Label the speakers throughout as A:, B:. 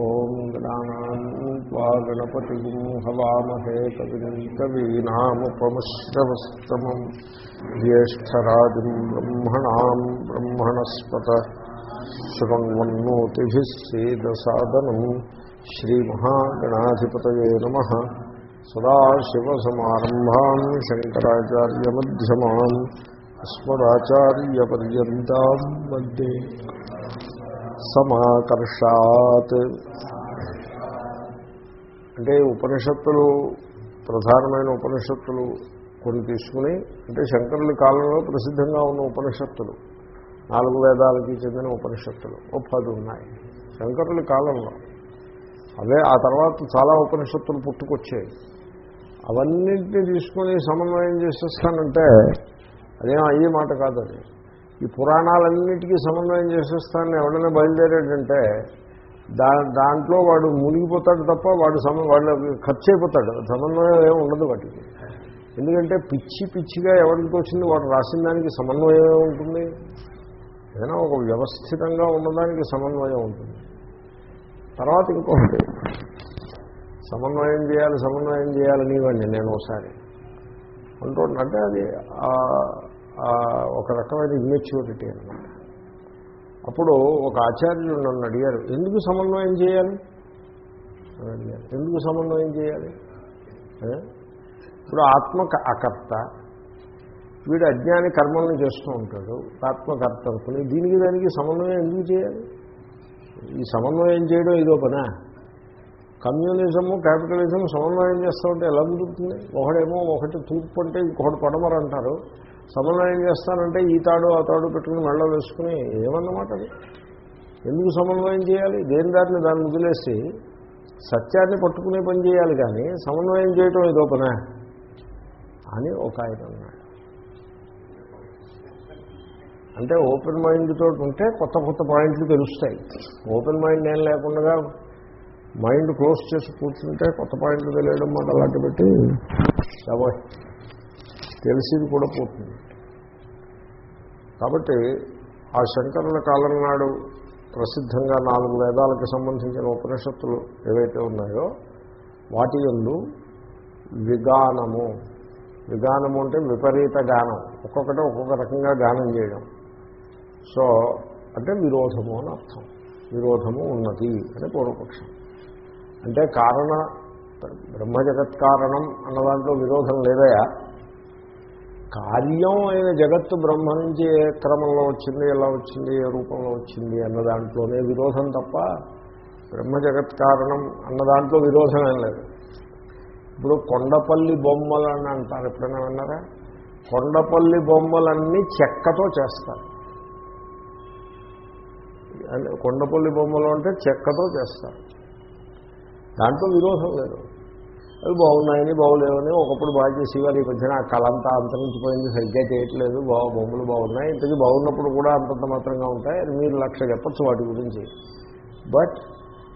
A: ఓం గణానాన్వా గణపతి హవామహే కవిం కవీనాముపమశ్రవస్తమం జ్యేష్టరాజం బ్రహ్మణాం బ్రహ్మణస్పత శృణ్వన్నోతిభిः సేదసాదనం శ్రీమహాగణాధిపతయే నమ సదాశివసమారంభాం శంకరాచార్యమ్యమాన్ అస్మదాచార్యపర్యంతం మధ్యే సమాకర్షాత్. అంటే ఉపనిషత్తులు ప్రధానమైన ఉపనిషత్తులు కొన్ని తీసుకుని అంటే శంకరుల కాలంలో ప్రసిద్ధంగా ఉన్న ఉపనిషత్తులు. నాలుగు వేదాలకి చెందిన ఉపనిషత్తులు. ఓ పది ఉన్నాయి. శంకరుల కాలంలో. అవే ఆ తర్వాత చాలా ఉపనిషత్తులు పుట్టుకొచ్చాయి. అవన్నింటినీ తీసుకొని సమన్వయం చేసేస్తానంటే అదేం అయ్యే మాట కాదు అది ఈ పురాణాలన్నిటికీ సమన్వయం చేసేస్తానని ఎవడైనా బయలుదేరాడంటే దా దాంట్లో వాడు మునిగిపోతాడు తప్ప వాడు సమ వాళ్ళు ఖర్చు అయిపోతాడు. సమన్వయం ఏమి ఉండదు వాటికి. ఎందుకంటే పిచ్చి పిచ్చిగా ఎవరికి వచ్చింది వాడు రాసిన దానికి సమన్వయం ఉంటుంది. ఏదైనా ఒక వ్యవస్థితంగా ఉన్నదానికి సమన్వయం ఉంటుంది. తర్వాత ఇంకొకటి సమన్వయం చేయాలి సమన్వయం చేయాలని ఇవ్వండి నేను ఒకసారి అంటుంటే అది రకమైన ఇమ్మెచ్యూరిటీ అనమాట అప్పుడు ఒక ఆచార్యుడు నన్ను అడిగారు ఎందుకు సమన్వయం చేయాలి? అని అడిగారు ఎందుకు సమన్వయం చేయాలి? ఇప్పుడు ఆత్మక అకర్త వీడు అజ్ఞాని కర్మలను చేస్తూ ఉంటాడు ఆత్మకర్త అనుకుని దీనికి దానికి సమన్వయం ఎందుకు చేయాలి? ఈ సమన్వయం చేయడం ఇదో పనా? కమ్యూనిజము క్యాపిటలిజం సమన్వయం చేస్తూ ఉంటే ఎలా కుదురుతుంది? ఒకడేమో ఒకటి తూర్పు అంటే ఇంకొకటి పడమరంటారు సమన్వయం చేస్తానంటే ఈ తాడు ఆ తాడు పెట్టుకుని మెళ్ళ వేసుకుని ఏమన్నమాట అది? ఎందుకు సమన్వయం చేయాలి? దేని దారిని దాన్ని వదిలేసి సత్యాన్ని పట్టుకునే పని చేయాలి కానీ సమన్వయం చేయటం ఇదో పనా అని ఒక ఆయన అన్నాడు. అంటే ఓపెన్ మైండ్ తోటి ఉంటే కొత్త కొత్త పాయింట్లు తెలుస్తాయి. ఓపెన్ మైండ్ ఏం లేకుండా మైండ్ క్లోజ్ చేసి కూర్చుంటే కొత్త పాయింట్లు తెలియడం మాట అలాంటి పెట్టి తెలిసింది కూడా పోతుంది. కాబట్టి ఆ శంకరుల కాలం నాడు ప్రసిద్ధంగా నాలుగు వేదాలకు సంబంధించిన ఉపనిషత్తులు ఏవైతే ఉన్నాయో వాటి ఎందు విగానము. విగానము అంటే విపరీత గానం. ఒక్కొక్కటి ఒక్కొక్క రకంగా గానం చేయడం. సో అంటే విరోధము అని అర్థం. విరోధము ఉన్నది అని పూర్వపక్షం. అంటే కారణ బ్రహ్మ జగత్ కారణం అన్న దాంట్లో విరోధం లేదయా? కార్యం అయిన జగత్తు బ్రహ్మ నుంచి ఏ క్రమంలో వచ్చింది ఎలా వచ్చింది ఏ రూపంలో వచ్చింది అన్న దాంట్లోనే విరోధం తప్ప బ్రహ్మ జగత్ కారణం అన్న దాంట్లో విరోధం ఏం లేదు. ఇప్పుడు కొండపల్లి బొమ్మలు అని అంటారు ఎప్పుడైనా విన్నారా? కొండపల్లి బొమ్మలన్నీ చెక్కతో చేస్తారు. కొండపల్లి బొమ్మలు అంటే చెక్కతో చేస్తారు. దాంట్లో విరోధం లేదు. అవి బాగున్నాయని బాగులేవని ఒకప్పుడు బాగా చేసేవారు. ఈ మధ్యన ఆ కళ అంతా అంతరించిపోయింది. సరిగ్గా చేయట్లేదు. బాగు బొమ్మలు బాగున్నాయి. ఇంతకీ బాగున్నప్పుడు కూడా అంతంత మాత్రంగా ఉంటాయి. అని మీరు లక్ష చెప్పచ్చు వాటి గురించి. బట్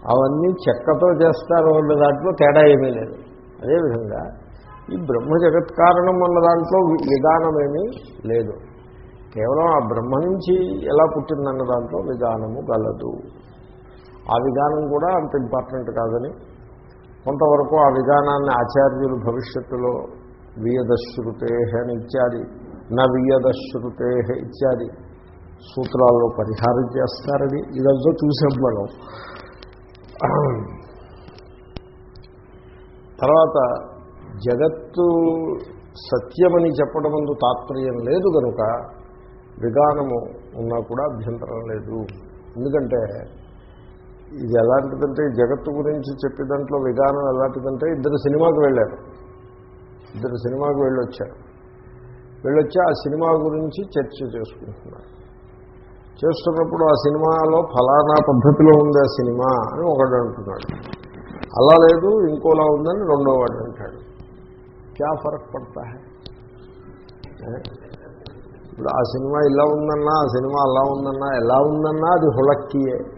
A: అవన్నీ చెక్కతో చేస్తారు అన్న దాంట్లో తేడా ఏమీ లేదు. అదేవిధంగా ఈ బ్రహ్మ జగత్ కారణం అన్న దాంట్లో విధానమేమీ లేదు. కేవలం ఆ బ్రహ్మ నుంచి ఎలా పుట్టిందన్న దాంట్లో విధానము గలదు. ఆ విధానం కూడా అంత ఇంపార్టెంట్ కాదని కొంతవరకు ఆ విధానాన్ని ఆచార్యులు భవిష్యత్తులో వియదశ్రుతే అని ఇత్యాది నా వియదశ్రుతే ఇత్యాది సూత్రాల్లో పరిహారం చేస్తారని ఇదంతా చూసాం మనం. తర్వాత జగత్తు సత్యమని చెప్పడం ముందు తాత్పర్యం లేదు కనుక విధానము ఉన్నా కూడా అభ్యంతరం లేదు. ఎందుకంటే ఇది ఎలాంటిదంటే జగత్తు గురించి చెప్పే దాంట్లో విధానం ఎలాంటిదంటే ఇద్దరు సినిమాకి వెళ్ళారు. ఇద్దరు సినిమాకి వెళ్ళొచ్చారు. వెళ్ళొచ్చి ఆ సినిమా గురించి చర్చ చేసుకుంటున్నారు. చేస్తున్నప్పుడు ఆ సినిమాలో ఫలానా పద్ధతిలో ఉంది ఆ సినిమా అని ఒకడు అంటున్నాడు. అలా లేదు ఇంకోలా ఉందని రెండో వాడు అంటాడు. క్యా ఫరక్ పడతా ఇప్పుడు ఆ సినిమా ఇలా ఉందన్నా ఆ సినిమా అలా ఉందన్నా ఎలా ఉందన్నా అది హుళక్కియే.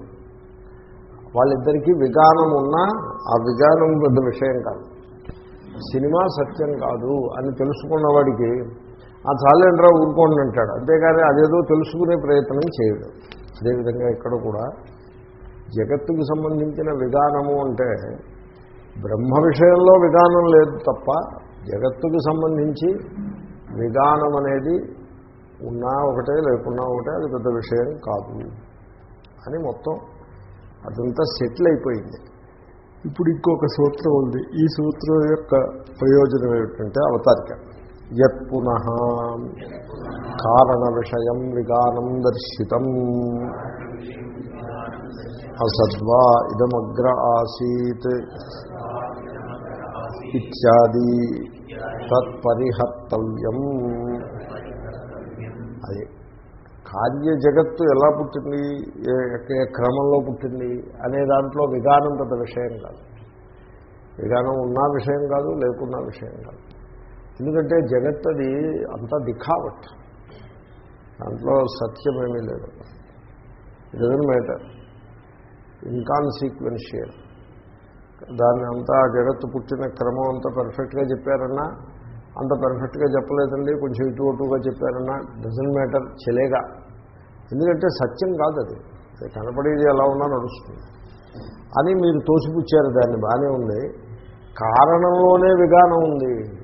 A: వాళ్ళిద్దరికీ విగానం ఉన్నా ఆ విగానం పెద్ద విషయం కాదు. సినిమా సత్యం కాదు అని తెలుసుకున్న వాడికి ఆ చాలేంట్రా ఊరుకోండి అంటాడు. అంతేగాని అదేదో తెలుసుకునే ప్రయత్నం చేయడు. అదేవిధంగా ఇక్కడ కూడా జగత్తుకు సంబంధించిన విధానము అంటే బ్రహ్మ విషయంలో విధానం లేదు తప్ప జగత్తుకు సంబంధించి విధానం అనేది ఉన్నా ఒకటే లేకున్నా ఒకటే అది పెద్ద విషయం కాదు అని మొత్తం అదంతా సెటిల్ అయిపోయింది. ఇప్పుడు ఇంకొక సూత్రం ఉంది. ఈ సూత్రం యొక్క ప్రయోజనం ఏమిటంటే అవతారిక. యత్ కారణ విషయం విగానం దర్శితం. అసద్వా ఇదమగ్ర ఆసీత్ ఇత్యాది తత్పరిహర్తవ్యం. అది. కార్య జగత్తు ఎలా పుట్టింది? ఏ క్రమంలో పుట్టింది? అనే దాంట్లో విధానం పెద్ద విషయం కాదు. విధానం ఉన్న విషయం కాదు లేకున్నా విషయం కాదు. ఎందుకంటే జగత్ అది అంతా దిఖావట్ దాంట్లో సత్యమేమీ లేదు. ఇట్ డజన్ మ్యాటర్ ఇన్కాన్సీక్వెన్షియల్ దాన్ని అంతా జగత్తు పుట్టిన క్రమం అంతా పర్ఫెక్ట్గా చెప్పారన్నా అంత పర్ఫెక్ట్గా చెప్పలేదండి. కొంచెం ఇటు అటుగా చెప్పారన్నా డజన్ మ్యాటర్ చెలేగా. ఎందుకంటే సత్యం కాదు అది. కనపడేది ఎలా ఉన్నా నడుస్తుంది. అని మీరు తోసిపుచ్చారు దాన్ని బాగానే ఉంది. కారణంలోనే విధానం ఉంది.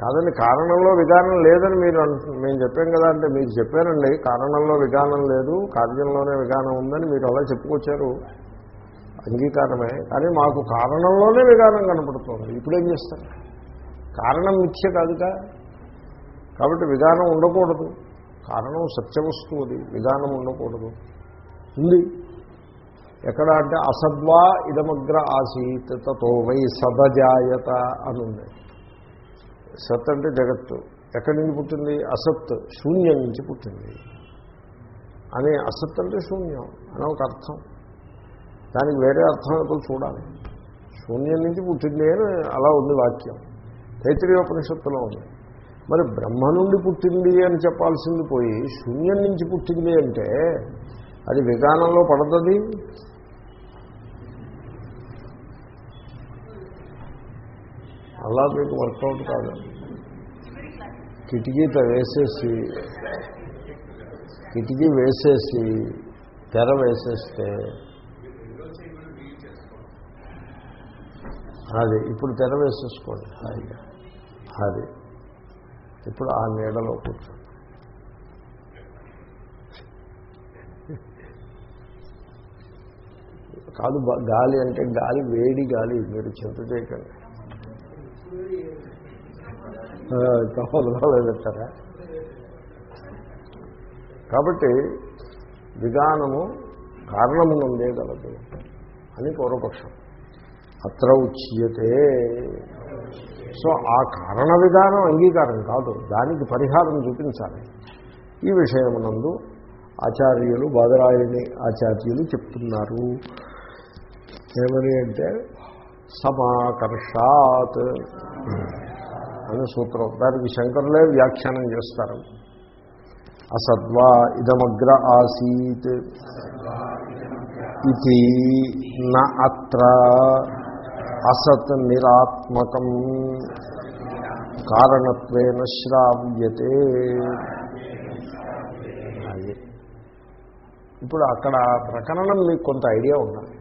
A: కాదండి కారణంలో విధానం లేదని మీరు మేము చెప్పాం కదా అంటే మీరు చెప్పారండి కారణంలో విధానం లేదు కార్యంలోనే విధానం ఉందని మీరు అలా చెప్పుకొచ్చారు. అంగీకారమే. కానీ మాకు కారణంలోనే విధానం కనపడుతుంది. ఇప్పుడేం చేస్తారు? కారణం మిథ్య కాదుగా. కాబట్టి విధానం ఉండకూడదు. కారణం సత్యవస్తువు అది విధానం ఉండకూడదు. ఉంది. ఎక్కడ అంటే అసద్వా ఇదమగ్ర ఆసీత్ తతో వై సదజాయత అని ఉంది సత్ అంటే జగత్తు. ఎక్కడి నుంచి పుట్టింది? అసత్ శూన్యం నుంచి పుట్టింది. అని అసత్ అంటే శూన్యం అని ఒక అర్థం. దానికి వేరే అర్థం ఎప్పుడు చూడాలి. శూన్యం నుంచి పుట్టింది అని అలా ఉంది వాక్యం. తైత్రీయోపనిషత్తులో ఉంది. మరి బ్రహ్మ నుండి పుట్టింది అని చెప్పాల్సింది పోయి శూన్యం నుంచి పుట్టింది అంటే అది విధానంలో పడుతుంది? అలా మీకు వర్కౌట్ కాదు. కిటికీ వేసేసి కిటికీ వేసేసి తెర వేసేస్తే అది ఇప్పుడు తెర వేసేసుకోండి హాయిగా. అది. ఇప్పుడు ఆ నీడలో కూర్చోండి కాదు గాలి అంటే గాలి వేడి గాలి మీరు చింత చేయకండి. పెట్టారా కాబట్టి విధానము కారణమునందే గలదు అని పూర్వపక్షం. అత్ర ఉచ్యతే. సో ఆ కారణ విధానం అంగీకారం కాదు. దానికి పరిహారం చూపించాలి. ఈ విషయమునందు ఆచార్యులు బాదరాయని ఆచార్యులు చెప్తున్నారు. ఏమని అంటే సమాకర్షాత్ అని సూత్రం. దానికి శంకరులే వ్యాఖ్యానం చేస్తారు. అసద్వా ఇదమగ్ర ఆసీత్. ఇది న అత్ర. అసత్ నిరాత్మకం కారణత్వేన శ్రావ్యతే. ఇప్పుడు అక్కడ ప్రకరణం మీకు కొంత ఐడియా ఉండాలి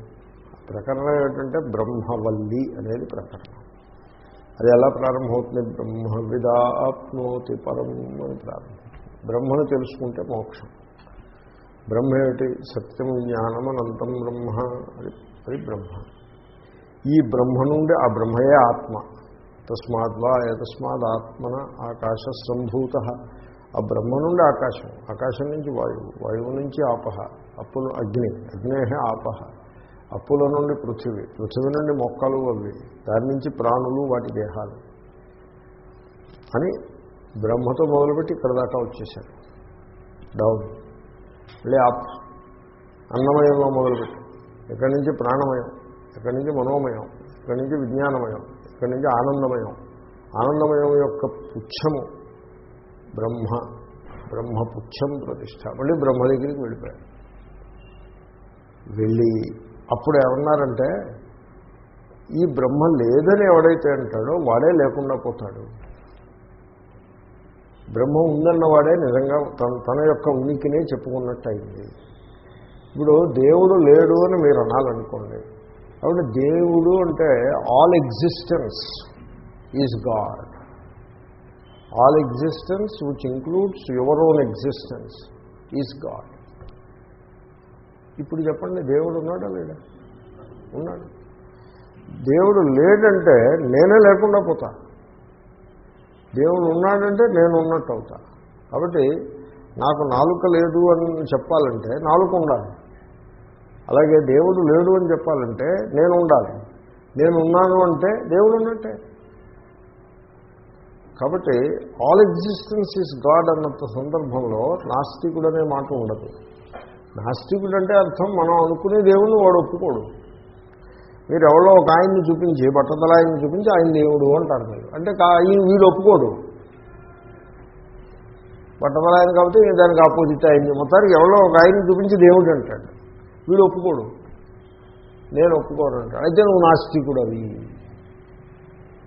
A: ప్రకరణం ఏంటంటే బ్రహ్మవల్లి అనేది ప్రకరణం. అది ఎలా ప్రారంభమవుతుంది? బ్రహ్మ విదాప్నోతి పరం అని ప్రారంభం బ్రహ్మను తెలుసుకుంటే మోక్షం. బ్రహ్మ ఏమిటి సత్యం జ్ఞానం అనంతం బ్రహ్మ. అది బ్రహ్మ ఈ బ్రహ్మ నుండి ఆ బ్రహ్మయే ఆత్మ. తస్మాద్వా ఏతస్మాత్ ఆత్మన ఆకాశ సంభూత ఆ బ్రహ్మ నుండి ఆకాశం ఆకాశం నుంచి వాయువు వాయువు నుంచి ఆపహ అప్పులు అగ్ని అగ్నే ఆపహ అప్పుల నుండి పృథివీ పృథివీ నుండి మొక్కలు అవి దాని నుంచి ప్రాణులు వాటి దేహాలు అని బ్రహ్మతో మొదలుపెట్టి ఇక్కడ దాకా వచ్చేసారు డౌన్. మళ్ళీ అప్ అన్నమయంలో మొదలుపెట్టి. ఇక్కడి నుంచి? ప్రాణమయం. ఇక్కడి నుంచి మనోమయం ఇక్కడి నుంచి విజ్ఞానమయం ఇక్కడి నుంచి ఆనందమయం. ఆనందమయం యొక్క పుచ్చము బ్రహ్మ బ్రహ్మ పుచ్చం ప్రతిష్ట. మళ్ళీ బ్రహ్మ దగ్గరికి వెళ్ళిపోయారు వెళ్ళి అప్పుడు ఏమన్నారంటే ఈ బ్రహ్మ లేదని ఎవడైతే అంటాడో వాడే లేకుండా పోతాడు. బ్రహ్మ ఉందన్నవాడే నిజంగా తన తన యొక్క ఉనికినే చెప్పుకున్నట్టు అయింది. ఇప్పుడు దేవుడు లేడు అని మీరు అనాలనుకోండి కాబట్టి దేవుడు అంటే all existence is God all existence which includes your own existence is God ఇప్పుడు చెప్పండి దేవుడు ఉన్నాడా లేడా? ఉన్నాడు. దేవుడు లేడంటే నేనే లేకుండా పోతా. దేవుడు ఉన్నాడంటే నేను ఉన్నట్టు అవుతా. కాబట్టి నాకు నాలుక లేదు అని చెప్పాలంటే నాలుక ఉండాలి. అలాగే దేవుడు లేడు అని చెప్పాలంటే నేను ఉండాలి. నేను ఉన్నాను అంటే దేవుడు ఉన్నట్టే. కాబట్టి ఆల్ ఎగ్జిస్టెన్స్ ఈజ్ గాడ్ అన్నంత సందర్భంలో నాస్తికుడు అనే మాట ఉండదు. నాస్తికుడు అంటే అర్థం మనం అనుకునే దేవుణ్ణి వాడు ఒప్పుకోడు. మీరు ఎవరో ఒక ఆయన్ని చూపించి బట్టతల ఆయన్ని చూపించి ఆయన దేవుడు అంటారు మీరు. అంటే ఈయన వీడు ఒప్పుకోడు. బట్టతల ఆయన కాబట్టి దానికి ఆపోజిట్ అయింది. మొత్తానికి ఎవరో ఒక ఆయన్ని చూపించి దేవుడు అంటాడు. వీడు ఒప్పుకోడు. నేను ఒప్పుకోనంటాడు అయితే నువ్వు నాస్తికుడు అవి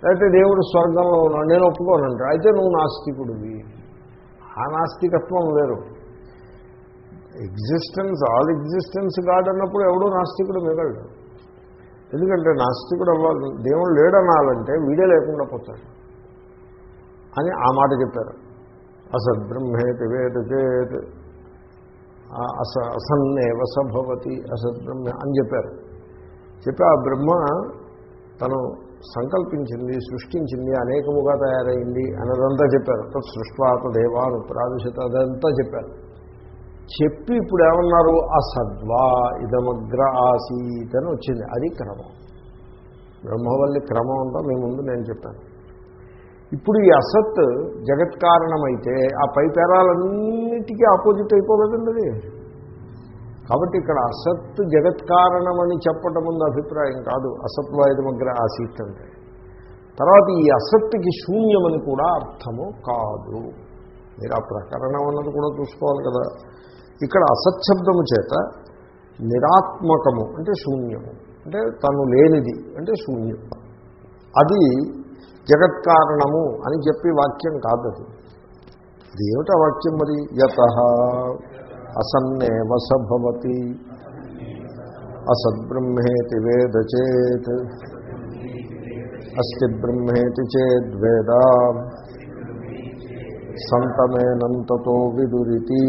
A: లేకపోతే దేవుడు స్వర్గంలో ఉన్నాడు. నేను ఒప్పుకోనంటాడు అయితే నువ్వు నాస్తికుడివి ఆ నాస్తికత్వం వేరు. ఎగ్జిస్టెన్స్ ఆల్ ఎగ్జిస్టెన్స్ కాదన్నప్పుడు ఎవడో నాస్తికుడు మిగలడు. ఎందుకంటే నాస్తికుడు అవ్వాలి. దేవుడు లేడనాలంటే వీడే లేకుండా పోతాడు. అని ఆ మాట చెప్పారు. అసద్బ్రహ్మేతి వేద చేత్ అస అసన్నేవ సభవతి అసద్బ్రహ్మ అని చెప్పారు. చెప్పి ఆ బ్రహ్మ తను సంకల్పించింది సృష్టించింది అనేకముగా తయారైంది అన్నదంతా చెప్పారు. తత్ సృష్వాత దేవాను ప్రావిశత అదంతా చెప్పారు. చెప్పి ఇప్పుడు ఏమన్నారు? అసద్వా ఇదమగ్ర ఆసీత్ అని వచ్చింది. అది క్రమం. బ్రహ్మవల్లి క్రమం అంతా మీ ముందు నేను చెప్పాను. ఇప్పుడు ఈ అసత్ జగత్ కారణమైతే ఆ పై పేరాలన్నిటికీ ఆపోజిట్ అయిపోలేదండి అది కాబట్టి ఇక్కడ అసత్ జగత్ కారణమని చెప్పటం ముందు అభిప్రాయం కాదు. అసత్వాయుధమగ్ర ఆసీత్ అంటే. తర్వాత ఈ అసత్తుకి శూన్యమని కూడా అర్థము కాదు. మీరు ఆ ప్రకరణం అన్నది కూడా చూసుకోవాలి కదా. ఇక్కడ అసత్శబ్దము చేత నిరాత్మకము అంటే శూన్యము. అంటే తను లేనిది అంటే శూన్యం. అది జగత్కారణము అని చెప్పి వాక్యం కాదు అది. అది ఏమిటా వాక్యం మరి? యత. అసన్నేవ సభవతి. అసద్బ్రహ్మేతి వేద చేత్ అస్తి బ్రహ్మేతి చేద్వేద సంతమేనంతతో విదురితి.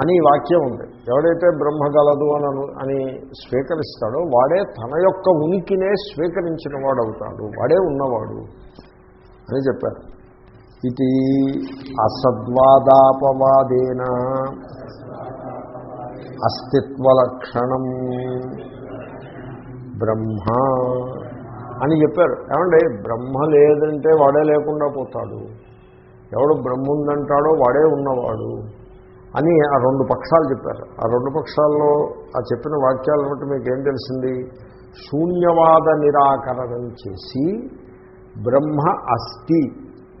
A: అని వాక్యం ఉంది. ఎవడైతే బ్రహ్మ గలదు అని అని స్వీకరిస్తాడో వాడే తన యొక్క ఉనికినే స్వీకరించిన వాడవుతాడు. వాడే ఉన్నవాడు అని చెప్పారు. ఇది అసద్వాదాపవాదేన అస్తిత్వలక్షణం బ్రహ్మ అని చెప్పారు. ఏమండి? బ్రహ్మ లేదంటే వాడే లేకుండా పోతాడు. ఎవడు బ్రహ్మ ఉందంటాడో వాడే ఉన్నవాడు. అని ఆ రెండు పక్షాలు చెప్పారు. ఆ రెండు పక్షాల్లో ఆ చెప్పిన వాక్యాలను బట్టి మీకు ఏం తెలిసింది? శూన్యవాద నిరాకరణం చేసి బ్రహ్మ అస్థి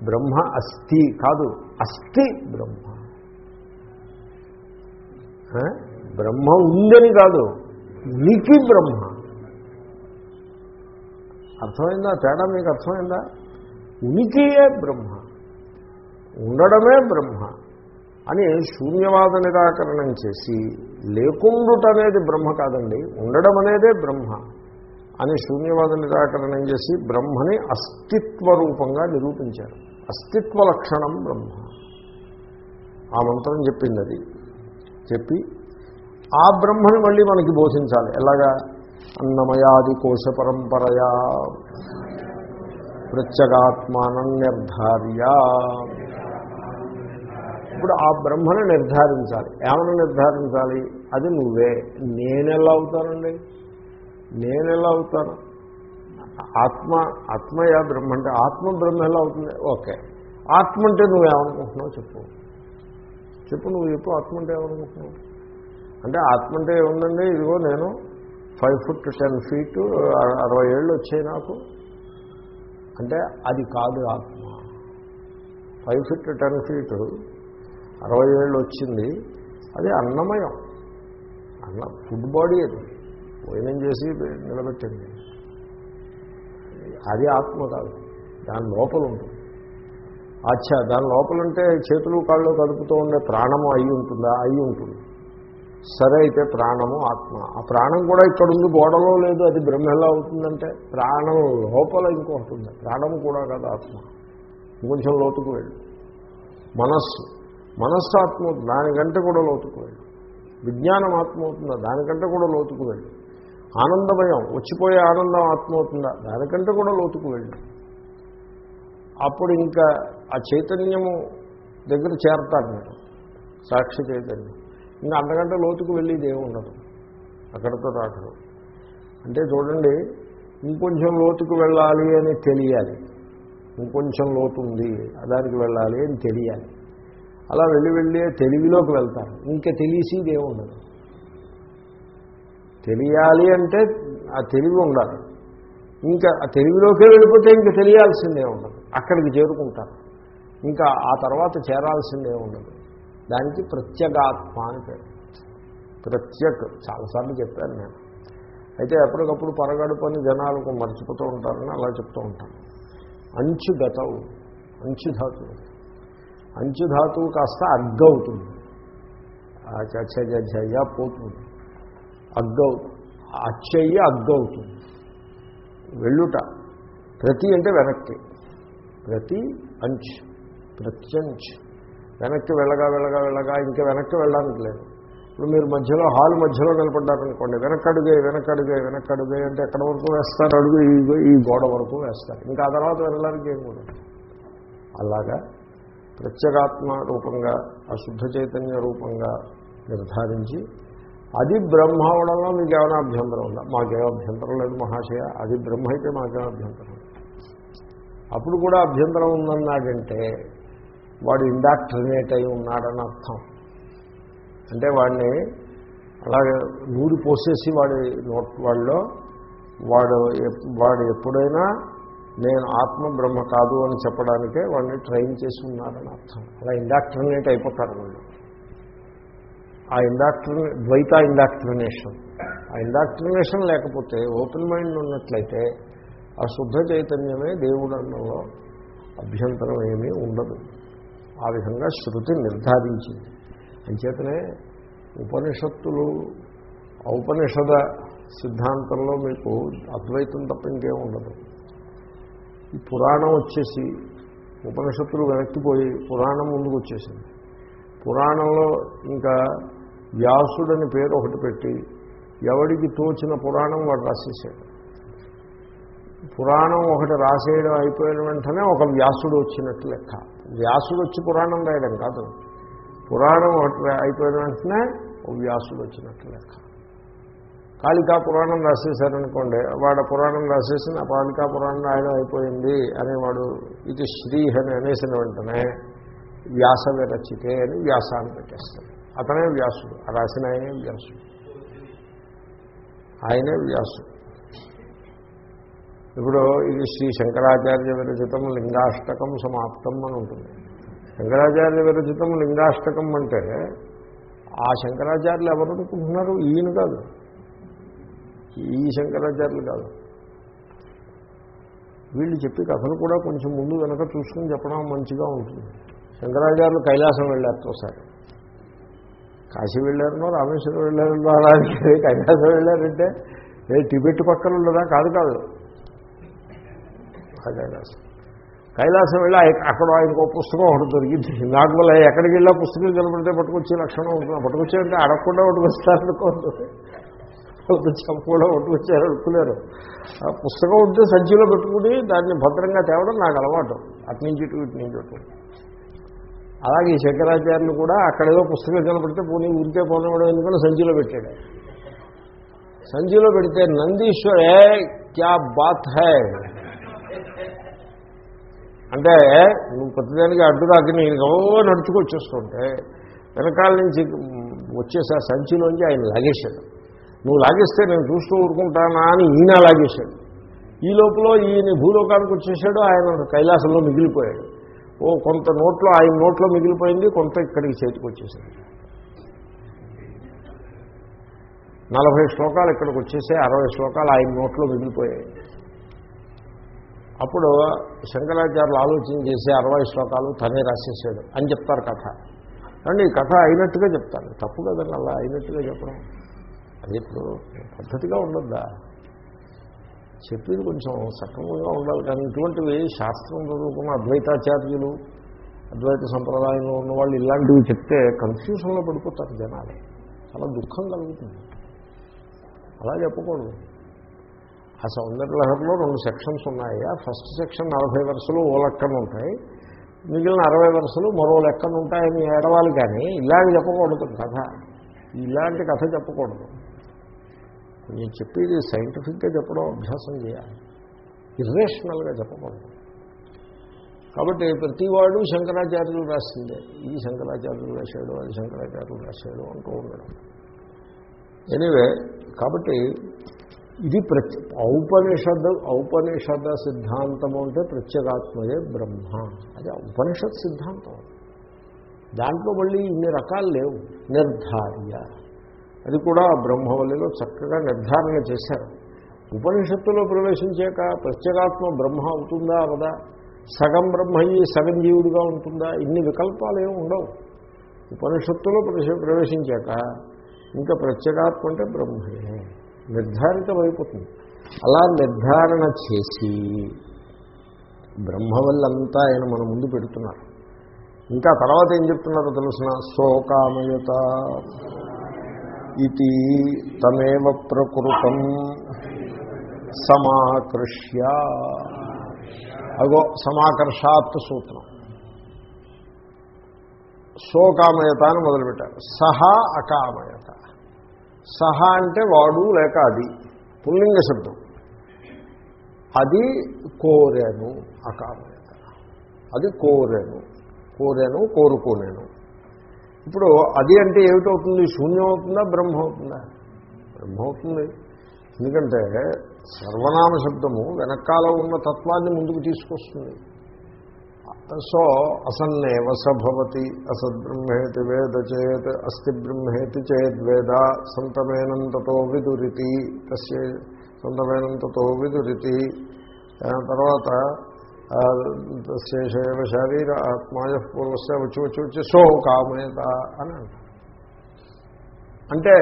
A: బ్రహ్మ అస్థి కాదు అస్థి బ్రహ్మ. బ్రహ్మ ఉందని కాదు నికి బ్రహ్మ. అర్థమైందా? తేడా మీకు అర్థమైందా? ఉనికియే బ్రహ్మ. ఉండడమే బ్రహ్మ. అని శూన్యవాద నిరాకరణం చేసి లేకుండుట అనేది బ్రహ్మ కాదండి ఉండడం అనేదే బ్రహ్మ అని శూన్యవాద నిరాకరణం చేసి బ్రహ్మని అస్తిత్వ రూపంగా నిరూపించారు. అస్తిత్వ లక్షణం బ్రహ్మ. ఆ మంత్రం చెప్పింది అది చెప్పి ఆ బ్రహ్మని మళ్ళీ మనకి బోధించాలి. ఎలాగా? అన్నమయాది కోశ పరంపరయా ప్రత్యగాత్మానం నిర్ధార్య. ఇప్పుడు ఆ బ్రహ్మను నిర్ధారించాలి. ఏమని నిర్ధారించాలి? అది నువ్వే. నేనెలా అవుతానండి నేనెలా అవుతాను ఆత్మ ఆత్మయా బ్రహ్మ అంటే ఆత్మ బ్రహ్మ ఎలా అవుతుంది? ఓకే. ఆత్మ అంటే నువ్వేమనుకుంటున్నావు చెప్పు. చెప్పు నువ్వు చెప్పు ఆత్మ అంటే ఏమనుకుంటున్నావు? అంటే ఆత్మ అంటే ఏముందండి? ఇదిగో నేను ఫైవ్ ఫుట్ టెన్ ఫీట్ అరవై ఏళ్ళు వచ్చాయి నాకు. అంటే అది కాదు ఆత్మ. ఫైవ్ ఫీట్ టెన్ ఫీట్ అరవై ఏళ్ళు వచ్చింది. అది అన్నమయం. అన్న ఫుడ్ బాడీ అది. భోజనం చేసి నిలబెట్టింది అది ఆత్మ కాదు. దాని లోపల ఉంటుంది. అచ్చా దాని లోపలంటే చేతులు కాళ్ళు కదుపుతూ ఉండే ప్రాణము అయి ఉంటుందా? అయి ఉంటుంది. సరే అయితే ప్రాణము ఆత్మ. ఆ ప్రాణం కూడా ఇక్కడ ఉంది గోడలో లేదు అది బ్రహ్మలా అవుతుందంటే ప్రాణం లోపల ఇంకొకటి ఉంది. ప్రాణం కూడా కాదు ఆత్మ. ఇంకొంచెం లోతుకు వెళ్ళు. మనస్సు. మనస్సు ఆత్మ అవుతుంది. దానికంటే కూడా లోతుకు విజ్ఞానం ఆత్మ అవుతుందా దానికంటే కూడా లోతుకు వెళ్ళి ఆనందమయం వచ్చిపోయే ఆనందం ఆత్మ అవుతుందా దానికంటే కూడా లోతుకు వెళ్ళి అప్పుడు ఇంకా ఆ చైతన్యము దగ్గర చేరతారు మీరు. సాక్షి చైతన్యం. ఇంకా అంతకంటే లోతుకు వెళ్ళేది ఏమి ఉండదు. అక్కడితో రాకడం అంటే చూడండి ఇంకొంచెం లోతుకు వెళ్ళాలి అని తెలియాలి. ఇంకొంచెం లోతు ఉంది దానికి వెళ్ళాలి అని తెలియాలి. అలా వెళ్ళి వెళ్ళి తెలివిలోకి వెళ్తారు. ఇంకా తెలిసేది ఏమి ఉండదు. తెలియాలి అంటే ఆ తెలివి ఉండాలి. ఇంకా ఆ తెలివిలోకే వెళ్ళిపోతే ఇంకా తెలియాల్సిందే ఉండదు. అక్కడికి చేరుకుంటారు. ఇంకా ఆ తర్వాత చేరాల్సిందే ఉండదు. దానికి ప్రత్యేగాత్మ అని పేరు. ప్రత్యేక్ చాలాసార్లు చెప్పాను నేను. అయితే ఎప్పటికప్పుడు పరగడుపు జనాలకు మర్చిపోతూ ఉంటారని అలా చెప్తూ ఉంటాను. అంచు గతవు అంచు ధాతువు అంచు ధాతువు కాస్త అగ్గవుతుంది. చచ్చ పోతుంది. అగ్గవు అచ్చయ్యి అగ్గవుతుంది. వెళ్ళుట ప్రతి అంటే వెనక్కి. ప్రతి అంచ్ ప్రత్యంచ్ వెనక్కి వెళ్ళగా వెళ్ళగా వెళ్ళగా ఇంకా వెనక్కి వెళ్ళడానికి లేదు. ఇప్పుడు మీరు మధ్యలో హాల్ మధ్యలో నిలబడ్డారనుకోండి వెనకడుగే వెనకడుగే వెనకడుగే అంటే ఎక్కడ వరకు వేస్తారు? అడుగు ఈ ఈ గోడ వరకు వేస్తారు. ఇంకా ఆ తర్వాత వెళ్ళడానికి ఏం కూడా అలాగా ప్రత్యేగాత్మ రూపంగా ఆ శుద్ధ చైతన్య రూపంగా నిర్ధారించి అది బ్రహ్మ అవడంలో మీకు ఏమైనా అభ్యంతరం ఉందా? మాకేం అభ్యంతరం లేదు మహాశయ అది బ్రహ్మ అయితే మాకేం అభ్యంతరం అప్పుడు కూడా అభ్యంతరం ఉందన్నాడంటే వాడు ఇండాక్ట్రినేట్ అయి ఉన్నాడని అర్థం. అంటే వాడిని అలాగే నూరి పోసేసి వాడి నోట్ వాళ్ళలో వాడు వాడు ఎప్పుడైనా నేను ఆత్మ బ్రహ్మ కాదు అని చెప్పడానికే వాడిని ట్రైన్ చేసి ఉన్నారని అర్థం. అలా ఇండాక్ట్రినేట్ అయిపోతారు వాళ్ళు. ఆ ఇండాక్ట్రినే ద్వైత ఇండాక్ట్రినేషన్. ఆ ఇండాక్ట్రినేషన్ లేకపోతే ఓపెన్ మైండ్ ఉన్నట్లయితే ఆ శుద్ధ చైతన్యమే దేవుడు అన్నంలో అభ్యంతరం ఏమీ ఉండదు. ఆ విధంగా శృతి నిర్ధారించింది. అంచేతనే ఉపనిషత్తులు ఔపనిషద సిద్ధాంతంలో మీకు అద్వైతం తప్ప ఇంకేం ఉండదు. ఈ పురాణం వచ్చేసి ఉపనిషత్తులు వెనక్కిపోయి పురాణం ముందుకు వచ్చేసింది పురాణంలో ఇంకా వ్యాసుడని పేరు ఒకటి పెట్టి ఎవడికి తోచిన పురాణం వాడు రాసేసాడు పురాణం ఒకటి రాసేయడం అయిపోయిన వెంటనే ఒక వ్యాసుడు వచ్చినట్టు లెక్క. వ్యాసుడు వచ్చి పురాణం రాయడం కాదు. పురాణం ఒకటి అయిపోయిన వెంటనే ఒక వ్యాసుడు వచ్చినట్టు లెక్క. కాళికా పురాణం రాసేశారనుకోండి వాడు పురాణం రాసేసి నా కాళికా పురాణం ఆయన అయిపోయింది అనేవాడు ఇది శ్రీ అని అనేసిన వెంటనే వ్యాస విరచితే అని వ్యాసాన్ని పెట్టేస్తాడు. అతనే వ్యాసుడు ఆ రాసిన ఆయనే వ్యాసుడు. ఆయనే వ్యాసుడు. ఇప్పుడు ఇది శ్రీ శంకరాచార్య విరచితం లింగాష్టకం సమాప్తం అని ఉంటుంది. శంకరాచార్య విరచితం లింగాష్టకం అంటే ఆ శంకరాచార్యులు ఎవరు అనుకుంటున్నారు? ఈయన కాదు. ఈ శంకరాచార్యులు కాదు. వీళ్ళు చెప్పి కథలు కూడా కొంచెం ముందు వెనక చూసుకుని చెప్పడం మంచిగా ఉంటుంది. శంకరాచార్యులు కైలాసం వెళ్ళారు ఒకసారి. కాశీ వెళ్ళారనో రామేశ్వరం వెళ్ళారనో అలాగే కైలాసం వెళ్ళారంటే ఏ టిబెట్ పక్కన ఉండదా కాదు కాదు. కైలాసం. కైలాసం వెళ్ళి అక్కడ ఆయనకు పుస్తకం ఒకటి దొరికింది. నాకు వల్ల ఎక్కడికి వెళ్ళా పుస్తకం కనబడితే పట్టుకొచ్చే లక్షణం ఉంటుంది. పట్టుకొచ్చారంటే అడగకుండా పట్టుకొస్తారనుకోండి కూడా పట్టుకొచ్చారు అడుక్కులేరు ఆ పుస్తకం ఉంటే సంచిలో పెట్టుకుని దాన్ని భద్రంగా తేవడం నాకు అలవాటు. అట్నుంచి ఇటు ఇటు నుంచి ఇటు. అలాగే ఈ శంకరాచార్యులు కూడా అక్కడేదో పుస్తకం కనపడితే పోనీ ఊరికే పోనివ్వడం ఎందుకంటే సంచిలో పెట్టాడు. సంచిలో పెడితే నందీశ్వర్ ఏ క్యా బాత్ హై? అంటే నువ్వు ప్రతిదానికి అడ్డుదాకి నేను గౌరవ నడుచుకొచ్చేస్తుంటే వెనకాల నుంచి వచ్చేసి ఆ సంచిలోంచి ఆయన లాగేశాడు. నువ్వు లాగేస్తే నేను చూస్తూ ఊరుకుంటానా అని ఈయన లాగేశాడు. ఈ లోపల ఈయన భూలోకానికి వచ్చేసాడు ఆయన కైలాసంలో మిగిలిపోయాడు. ఓ కొంత నోట్లో ఆయన నోట్లో మిగిలిపోయింది కొంత ఇక్కడికి చేతికి వచ్చేసింది నలభై శ్లోకాలు ఇక్కడికి వచ్చేసే అరవై శ్లోకాలు ఆయన నోట్లో మిగిలిపోయాయి. అప్పుడు శంకరాచార్యులు ఆలోచన చేసి అరవై శ్లోకాలు తనే రాసేసాడు అని చెప్తారు కథ. అండి ఈ కథ అయినట్టుగా చెప్తాను తప్పు కదండి అలా అయినట్టుగా చెప్పడం. అది ఇప్పుడు పద్ధతిగా ఉండద్దా? చెప్పేది కొంచెం సక్రమంగా ఉండాలి. కానీ ఇటువంటివి శాస్త్రం చదువుకున్న అద్వైతాచార్యులు అద్వైత సంప్రదాయంలో ఉన్న వాళ్ళు ఇలాంటివి చెప్తే కన్ఫ్యూషన్లో పడిపోతారు జనాలు. చాలా దుఃఖం కలుగుతుంది. అలా చెప్పకూడదు. ఆ సౌందర్యలహరిలో రెండు సెక్షన్స్ ఉన్నాయి. ఫస్ట్ సెక్షన్ నలభై వరుసలు ఓ లెక్కన ఉంటాయి. మిగిలిన అరవై వరుసలు మరో లెక్కన ఉంటాయని ఏడవాలి కానీ ఇలాగ చెప్పకూడదు కథ. ఇలాంటి కథ చెప్పకూడదు. నేను చెప్పేది సైంటిఫిక్గా చెప్పడం అభ్యాసం చేయాలి. ఇర్రేషనల్గా చెప్పకూడదు. కాబట్టి ప్రతివాడు శంకరాచార్యులు రాసిందే. ఇది శంకరాచార్యులు రాశాడు అది శంకరాచార్యులు రాశాడు అంటూ ఉండడం. ఎనివే కాబట్టి ఇది ప్రత్య ఔపనిషద్ ఔపనిషద సిద్ధాంతము అంటే ప్రత్యేగాత్మయే బ్రహ్మ. అది ఉపనిషత్ సిద్ధాంతం. దాంట్లో మళ్ళీ ఇన్ని రకాలు లేవు. నిర్ధార్య. అది కూడా బ్రహ్మవల్లిలో చక్కగా నిర్ధారణ చేశారు. ఉపనిషత్తులో ప్రవేశించాక ప్రత్యేగాత్మ బ్రహ్మ అవుతుందా అవదా సగం బ్రహ్మయ్యి సగం జీవుడిగా ఉంటుందా? ఇన్ని వికల్పాలు ఏమి ఉండవు. ఉపనిషత్తులో ప్రవేశించాక ఇంకా ప్రత్యేగాత్మ అంటే బ్రహ్మయే. నిర్ధారితమైపోతుంది అలా నిర్ధారణ చేసి బ్రహ్మవల్లంతా ఆయన మన ముందు పెడుతున్నారు. ఇంకా తర్వాత ఏం చెప్తున్నారో తెలుసిన? శోకామయత. ఇది తమేవ ప్రకృతం సమాకృష్య అగో సమాకర్షాత్ సూత్రం సోకామయత అని మొదలుపెట్టారు। సహా అకామయత। సహా అంటే వాడు లేక అది। పుల్లింగ శబ్దం। అది కోరెను అకామయత। అది కోరెను కోరెను కోరుకోలేను। ఇప్పుడు అది అంటే ఏమిటవుతుంది? శూన్యం అవుతుందా బ్రహ్మ అవుతుందా బ్రహ్మ అవుతుంది ఎందుకంటే సర్వనామ శబ్దము వెనకాల ఉన్న తత్వాన్ని ముందుకు తీసుకొస్తుంది. సో అసన్నేవ సభవతి అసద్బ్రహ్మేతి వేద చేత్ అస్థి బ్రహ్మేతి చేద్వేద సంతమేనంతతో విదురితి తస్య సంతమేనంతతో విదురితి. తర్వాత శేషేవ శరీర ఆత్మాయ పూర్వస్య వచ్చి వచ్చి వచ్చి సో కామేత అని అంటే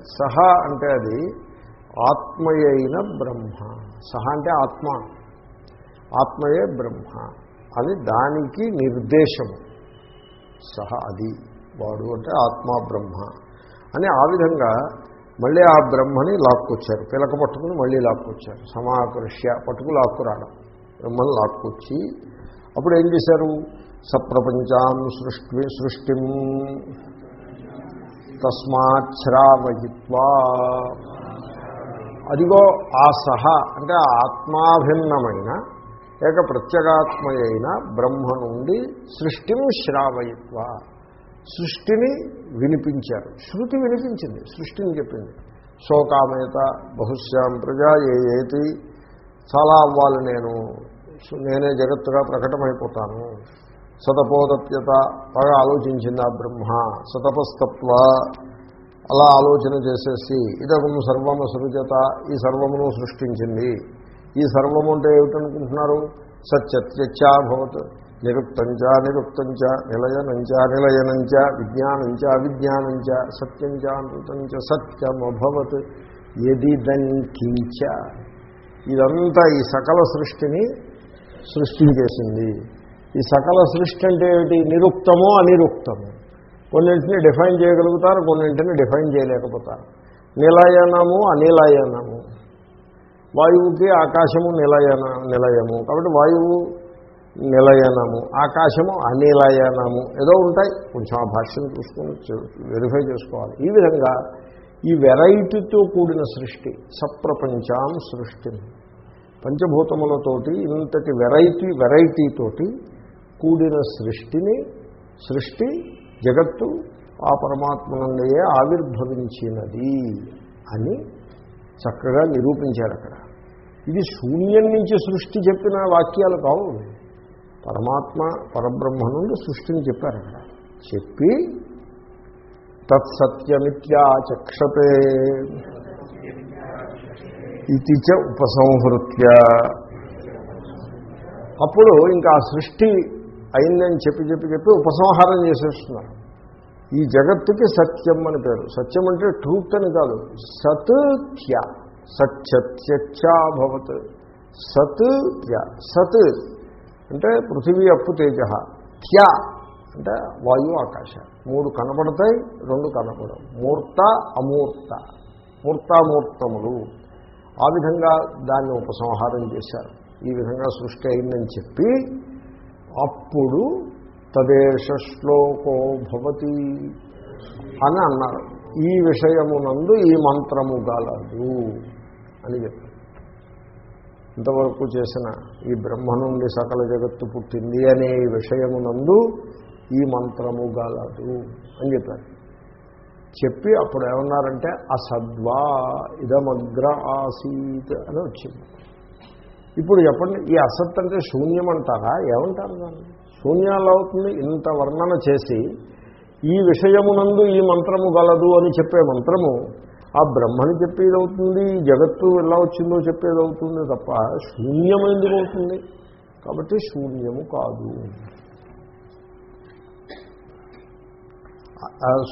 A: సహ అంటే అది ఆత్మయైన బ్రహ్మ. సహ అంటే ఆత్మ. ఆత్మయే బ్రహ్మ. అని దానికి నిర్దేశము. సహ అది. వాడు అంటే ఆత్మ బ్రహ్మ. అని ఆ విధంగా మళ్ళీ ఆ బ్రహ్మని లాక్కొచ్చారు. పిలక పట్టుకుని మళ్ళీ లాక్కొచ్చారు. సమాకృష్య పట్టుకు లాక్కురావడం. మిమ్మల్ని లాక్కొచ్చి అప్పుడు ఏం చేశారు? సప్రపంచాం సృష్టి సృష్టిం తస్మాచ్ఛ్రావయిత్వా అదిగో ఆ సహ అంటే ఆత్మాభిన్నమైన ఏక ప్రత్యేగాత్మయైన బ్రహ్మ నుండి సృష్టిం శ్రావయిత్వ. సృష్టిని వినిపించారు. శృతి వినిపించింది సృష్టిని చెప్పింది. శోకామేత బహుశ్యాం ప్రజా ఏ ఏతి చాలా అవ్వాలి నేను. నేనే జగత్తుగా ప్రకటమైపోతాను. సతపోదప్యత బాగా ఆలోచించింది ఆ బ్రహ్మ? సతపస్తత్వ అలా ఆలోచన చేసేసి ఇదగును సర్వము సృజత ఈ సర్వమును సృష్టించింది. ఈ సర్వము అంటే ఏమిటనుకుంటున్నారు? సత్యత్యచ్చాభవత్ నిరుక్తంచ నిరుక్తంచ నిలయనంచ నిలయనంచ విజ్ఞానంచ అవిజ్ఞానంచ సత్యంచ అనృతంచ సత్యమభవత్ ఎదిదంకించ ఇదంతా ఈ సకల సృష్టిని సృష్టించేసింది. ఈ సకల సృష్టి అంటే ఏమిటి? నిరుక్తమో అనిరుక్తము. కొన్నింటిని డిఫైన్ చేయగలుగుతారు కొన్నింటిని డిఫైన్ చేయలేకపోతారు. నిలయనము అనిలయనము. వాయువుకి ఆకాశము నిలయన నిలయము. కాబట్టి వాయువు నిలయనము ఆకాశము అనిలయనము. ఏదో ఉంటాయి. కొంచెం ఆ భాష్యం చూసుకొని వెరిఫై చేసుకోవాలి. ఈ విధంగా ఈ వెరైటీతో కూడిన సృష్టి సప్రపంచాం సృష్టి. పంచభూతములతోటి ఇంతటి వెరైటీ వెరైటీతోటి కూడిన సృష్టిని సృష్టి జగత్తు ఆ పరమాత్మనందయే ఆవిర్భవించినది అని చక్కగా నిరూపించారు అక్కడ. ఇది శూన్యం నుంచి సృష్టి చెప్పిన వాక్యాలు కావు. పరమాత్మ పరబ్రహ్మ నుండి సృష్టిని చెప్పారు అక్కడ. చెప్పి తత్సత్యమిత్యాచక్షతే ఇది చ ఉపసంహృత్య అప్పుడు ఇంకా ఆ సృష్టి అయిందని చెప్పి చెప్పి చెప్పి ఉపసంహారం చేసేస్తున్నారు. ఈ జగత్తుకి సత్యం అని పేరు. సత్యం అంటే ట్రూత్ అని కాదు. సత్ థ్య సత్యత్యభవత్ సత్ త్య సత్ అంటే పృథివీ అప్పు తేజ. త్య అంటే వాయు ఆకాశ. మూడు కనపడతాయి రెండు కనపడవు. మూర్త అమూర్త. మూర్తామూర్తములు. ఆ విధంగా దాన్ని ఉపసంహారం చేశారు. ఈ విధంగా సృష్టి అయిందని చెప్పి అప్పుడు తదేశ శ్లోకో భవతి అని అన్నారు. ఈ విషయమునందు ఈ మంత్రము గలదు అని చెప్పారు. ఇంతవరకు చేసిన ఈ బ్రహ్మ నుండి సకల జగత్తు పుట్టింది అనే విషయమునందు ఈ మంత్రము గలదు అని చెప్పారు. చెప్పి అప్పుడు ఏమన్నారంటే అసద్వా ఇదమగ్ర ఆసీత్ అని వచ్చింది. ఇప్పుడు చెప్పండి ఈ అసత్ అంటే శూన్యం అంటారా? ఏమంటారు దాన్ని? శూన్యాలు అవుతుంది ఇంత వర్ణన చేసి ఈ విషయమునందు ఈ మంత్రము గలదు అని చెప్పే మంత్రము ఆ బ్రహ్మని చెప్పేది అవుతుంది జగత్తు ఎలా వచ్చిందో చెప్పేది అవుతుంది తప్ప శూన్యం ఎందుకు అవుతుంది. కాబట్టి శూన్యము కాదు.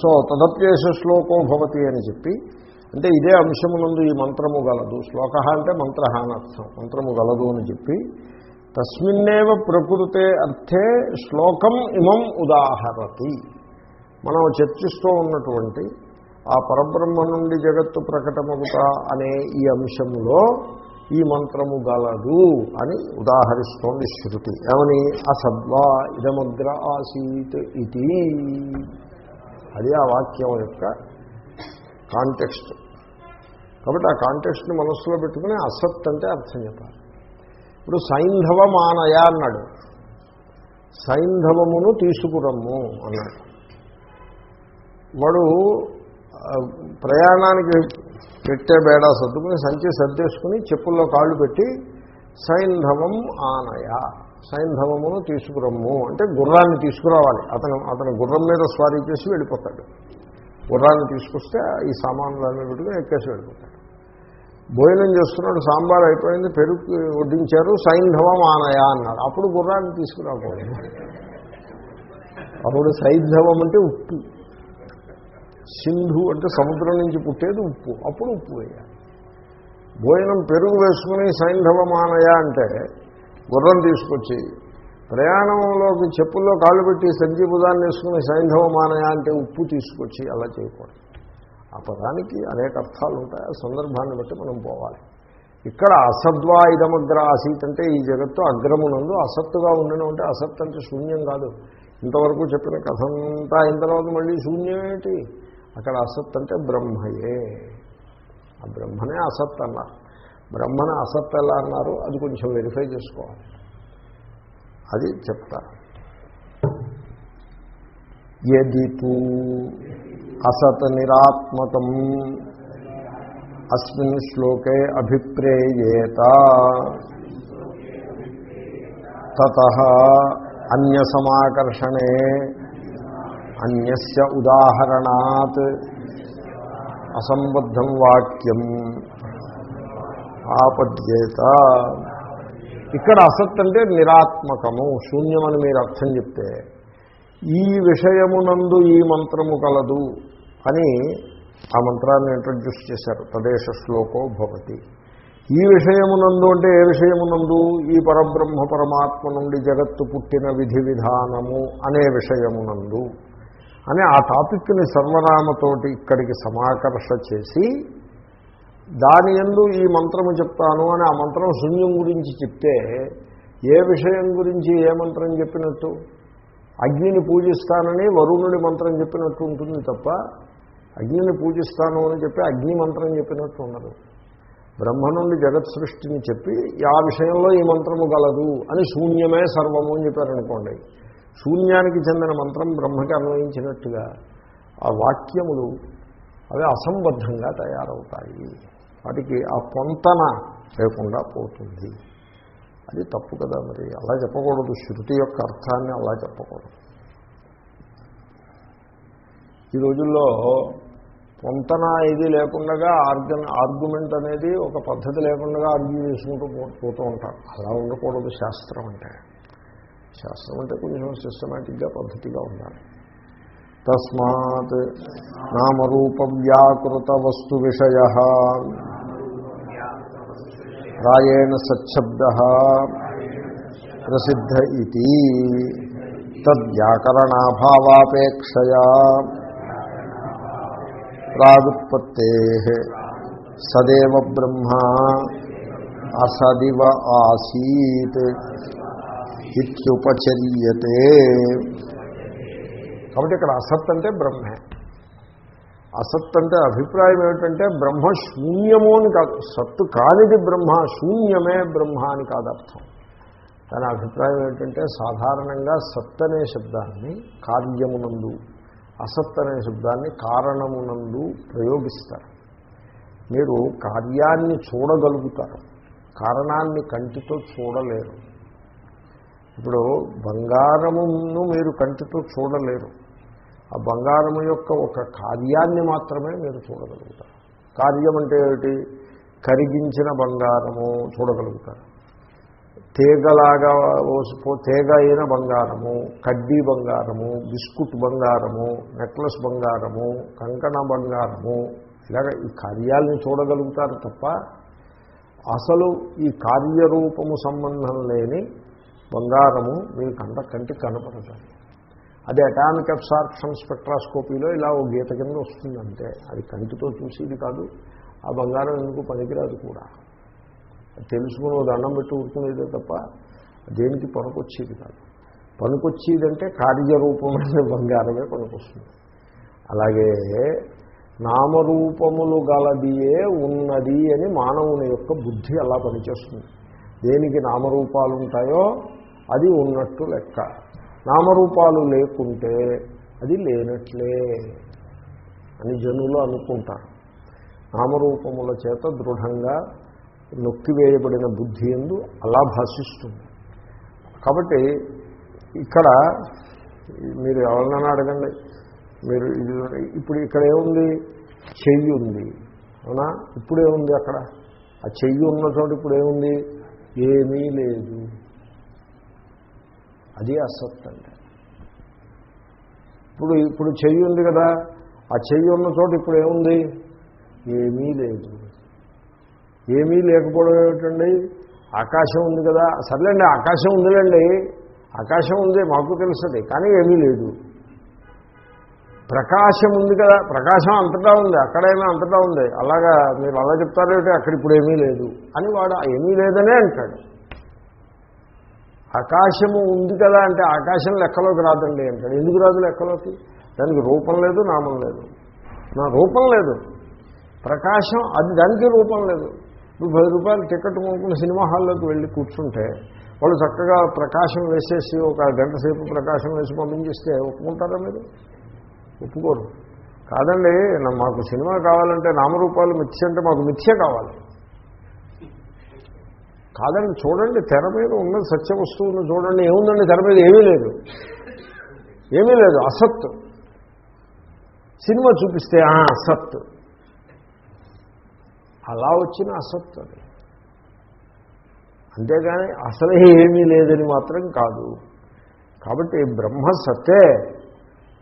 A: సో తదప్యేష శ్లోకో భవతి అని చెప్పి అంటే ఇదే అంశమునందు ఈ మంత్రము గలదు. శ్లోక అంటే మంత్ర మంత్రము గలదు అని చెప్పి తస్మిన్నేవ ప్రకృతే అర్థే శ్లోకం ఇమం ఉదాహరతి. మనం చర్చిస్తూ ఉన్నటువంటి ఆ పరబ్రహ్మ నుండి జగత్తు ప్రకటమగుట అనే ఈ అంశంలో ఈ మంత్రము గలదు అని ఉదాహరిస్తోంది శృతి. ఏమని? అసద్వా ఇదమగ్ర ఆసీత్ ఇది అది ఆ వాక్యం యొక్క కాంటెక్స్ట్ కాబట్టి ఆ కాంటెక్స్ట్ని మనస్సులో పెట్టుకుని అసత్ అంటే అర్థం చెప్పాలి. ఇప్పుడు సైంధవ మానయ అన్నాడు. సైంధవమును తీసుకురమ్ము అన్నాడు. వాడు ప్రయాణానికి పెట్టే బేడా సర్దుకుని సంచి సర్దేసుకుని చెప్పుల్లో కాళ్ళు పెట్టి సైంధవం ఆనయ. సైంధవమును తీసుకురమ్ము. అంటే గుర్రాన్ని తీసుకురావాలి. అతను అతను గుర్రం మీద స్వారీ చేసి వెళ్ళిపోతాడు. గుర్రాన్ని తీసుకొస్తే ఈ సామాన్లన్నీ పెట్టుకుని ఎక్కేసి వెళ్ళిపోతాడు. భోజనం చేస్తున్నాడు సాంబార్ అయిపోయింది పెరుగు వడ్డించారు సైంధవం ఆనయా అన్నారు అప్పుడు గుర్రాన్ని తీసుకురాకూడదు. అప్పుడు సైంధవం అంటే ఉప్పు. సింధు అంటే సముద్రం నుంచి పుట్టేది ఉప్పు. అప్పుడు ఉప్పు వేయాలి. భోజనం పెరుగు వేసుకుని సైంధవమానయ అంటే గుర్రం తీసుకొచ్చి ప్రయాణంలోకి చెప్పుల్లో కాళ్ళు పెట్టి సంజీబుదాన్ని వేసుకుని సైంధవమానయ అంటే ఉప్పు తీసుకొచ్చి అలా చేయకూడదు. ఆ పదానికి అనేక అర్థాలు ఉంటాయి. ఆ సందర్భాన్ని బట్టి మనం పోవాలి. ఇక్కడ అసద్వా ఇదమగ్ర ఆసీత్ అంటే ఈ జగత్తు అగ్రమునందు అసత్తుగా ఉండడం అంటే అసత్ అంటే శూన్యం కాదు. ఇంతవరకు చెప్పిన కథ అంతా అయిన తర్వాత మళ్ళీ శూన్యం ఏంటి? అక్కడ అసత్ అంటే బ్రహ్మయే. ఆ బ్రహ్మనే అసత్ అన్నారు. బ్రహ్మను అసత్ ఎలా అన్నారు? అది కొంచెం వెరిఫై చేసుకోవాలి. అది చెప్తారు యది అసత్ నిరాత్మకం. అస్మిన్ శ్లోకే అభిప్రేయేత. తత అన్యసమాకర్షణే. అన్యస్య ఉదాహరణాత్. అసంబద్ధం వాక్యం. ఆపద్యేత. ఇక్కడ అసత్ అంటే నిరాత్మకము శూన్యమని మీరు అర్థం చెప్తే ఈ విషయమునందు ఈ మంత్రము కలదు అని ఆ మంత్రాన్ని ఇంట్రడ్యూస్ చేశారు తదేశ శ్లోకో భవతి. ఈ విషయమునందు అంటే ఏ విషయమునందు? ఈ పరబ్రహ్మ పరమాత్మ నుండి జగత్తు పుట్టిన విధి విధానము అనే విషయమునందు. అని ఆ టాపిక్ని సర్వనామతోటి ఇక్కడికి సమాకర్ష చేసి దాని ఎందు ఈ మంత్రము చెప్తాను అని ఆ మంత్రం శూన్యం గురించి చెప్తే ఏ విషయం గురించి ఏ మంత్రం చెప్పినట్టు? అగ్నిని పూజిస్తానని వరుణుడి మంత్రం చెప్పినట్టు ఉంటుంది తప్ప అగ్నిని పూజిస్తాను అని చెప్పి అగ్ని మంత్రం చెప్పినట్టు ఉండదు. బ్రహ్మ నుండి జగత్ సృష్టిని చెప్పి ఆ విషయంలో ఈ మంత్రము గలదు అని శూన్యమే సర్వము అని చెప్పారనుకోండి. శూన్యానికి చెందిన మంత్రం బ్రహ్మకి అన్వయించినట్టుగా ఆ వాక్యములు అవి అసంబద్ధంగా తయారవుతాయి. వాటికి ఆ పొంతన లేకుండా పోతుంది. అది తప్పు కదా మరి. అలా చెప్పకూడదు. శృతి యొక్క అర్థాన్ని అలా చెప్పకూడదు. ఈ రోజుల్లో పొంతన ఇది లేకుండా ఆర్గన్ ఆర్గ్యుమెంట్ అనేది ఒక పద్ధతి లేకుండా ఆర్గ్యూ చేసుకుంటూ పోతూ ఉంటారు అలా ఉండకూడదు. శాస్త్రం అంటే. శాస్త్రం అంటే కొంచెం సిస్టమేటిక్గా పద్ధతిగా ఉండాలి. తస్మాత్ నామరూప వ్యాకృత వస్తు విషయ. ప్రాయేణ సచ్చబ్ద. ప్రసిద్ధ ఇది తద్వ్యాకరణాభావాపేక్షయా ప్రాగుత్పత్తే సదేవ బ్రహ్మ అసదివ ఆసీత్. ఇుపచర్యతే కాబట్టి ఇక్కడ అసత్ అంటే బ్రహ్మే. అసత్ అంటే అభిప్రాయం ఏమిటంటే బ్రహ్మ శూన్యము అని కాదు. సత్తు కానిది బ్రహ్మ శూన్యమే బ్రహ్మ అని కాదు అర్థం. దాని అభిప్రాయం ఏమిటంటే సాధారణంగా సత్ అనే శబ్దాన్ని కార్యమునందు అసత్ అనే శబ్దాన్ని కారణమునందు ప్రయోగిస్తారు. మీరు కార్యాన్ని చూడగలుగుతారు. కారణాన్ని కంటితో చూడలేరు. ఇప్పుడు బంగారమును మీరు కంటితో చూడలేరు. ఆ బంగారము యొక్క ఒక కార్యాన్ని మాత్రమే మీరు చూడగలుగుతారు. కార్యం అంటే ఏమిటి? కరిగించిన బంగారము చూడగలుగుతారు. తీగలాగా తీగ అయిన బంగారము కడ్డీ బంగారము బిస్కుట్ బంగారము నెక్లెస్ బంగారము కంకణ బంగారము ఇలాగ ఈ కార్యాలని చూడగలుగుతారు తప్ప అసలు ఈ కార్యరూపము సంబంధం లేని బంగారము మీరు కంట కంటికి కనపడతారు అది అటామిక్ అబ్సార్ప్షన్ స్పెక్ట్రాస్కోపీలో ఇలా ఓ గీత కింద వస్తుందంటే అది కంటితో చూసేది కాదు ఆ బంగారం ఎందుకు పనికిరాదు కూడా. తెలుసుకుని ఓ దండం పెట్టి ఊరుకునేదే తప్ప దేనికి పనికొచ్చేది కాదు. పనికొచ్చేదంటే కార్యరూపమైన బంగారమే పనికొస్తుంది. అలాగే నామరూపములు గలదియే ఉన్నది అని మానవుని యొక్క బుద్ధి అలా పనిచేస్తుంది. దేనికి నామరూపాలు ఉంటాయో అది ఉన్నట్టు లెక్క. నామరూపాలు లేకుంటే అది లేనట్లే అని జనులు అనుకుంటారు. నామరూపముల చేత దృఢంగా నొక్కివేయబడిన బుద్ధి ఎందు అలా భాషిస్తుంది. కాబట్టి ఇక్కడ మీరు ఎవరినైనా అడగండి. మీరు ఇది ఇప్పుడు ఇక్కడ ఏముంది? చెయ్యి ఉంది. అవునా? ఇప్పుడేముంది అక్కడ. ఆ చెయ్యి ఉన్న చోట ఇప్పుడు ఏముంది? ఏమీ లేదు. అది అసత్ అంటే. ఇప్పుడు ఇప్పుడు చెయ్యి ఉంది కదా ఆ చెయ్యి ఉన్న చోట ఇప్పుడు ఏముంది? ఏమీ లేదు. ఏమీ లేకపోవడం ఏమిటండి? ఆకాశం ఉంది కదా. సర్లేండి ఆకాశం ఉందిలేండి. ఆకాశం ఉంది మాకు తెలుస్తుంది కానీ ఏమీ లేదు. ప్రకాశం ఉంది కదా ప్రకాశం అంతటా ఉంది అక్కడైనా అంతటా ఉంది. అలాగా మీరు అలా చెప్తారేమిటి? అక్కడ ఇప్పుడు ఏమీ లేదు. అని వాడు ఏమీ లేదనే అంటాడు. ఆకాశము ఉంది కదా అంటే ఆకాశం లెక్కలోకి రాదండి అంటాడు. ఎందుకు రాదు లెక్కలోకి? దానికి రూపం లేదు నామం లేదు. నా రూపం లేదు. ప్రకాశం అది దానికి రూపం లేదు. నువ్వు పది రూపాయలు టికెట్ కొనుక్కున్న సినిమా హాల్లోకి వెళ్ళి కూర్చుంటే వాళ్ళు చక్కగా ప్రకాశం వేసేసి ఒక గంట సేపు ప్రకాశం వేసి పంపించేస్తే ఒప్పుకుంటారా మీరు? ఒప్పుకోరు. కాదండి మాకు సినిమా కావాలంటే నామరూపాలు మిథ్య అంటే మాకు మిథ్య కావాలి. కాదండి చూడండి తెర మీద ఉన్న సత్య వస్తువును చూడండి ఏముందండి తెర మీద? ఏమీ లేదు. ఏమీ లేదు అసత్. సినిమా చూపిస్తే అసత్. అలా వచ్చిన అసత్ అది. అంతేగాని అసలే ఏమీ లేదని మాత్రం కాదు. కాబట్టి బ్రహ్మ సత్తే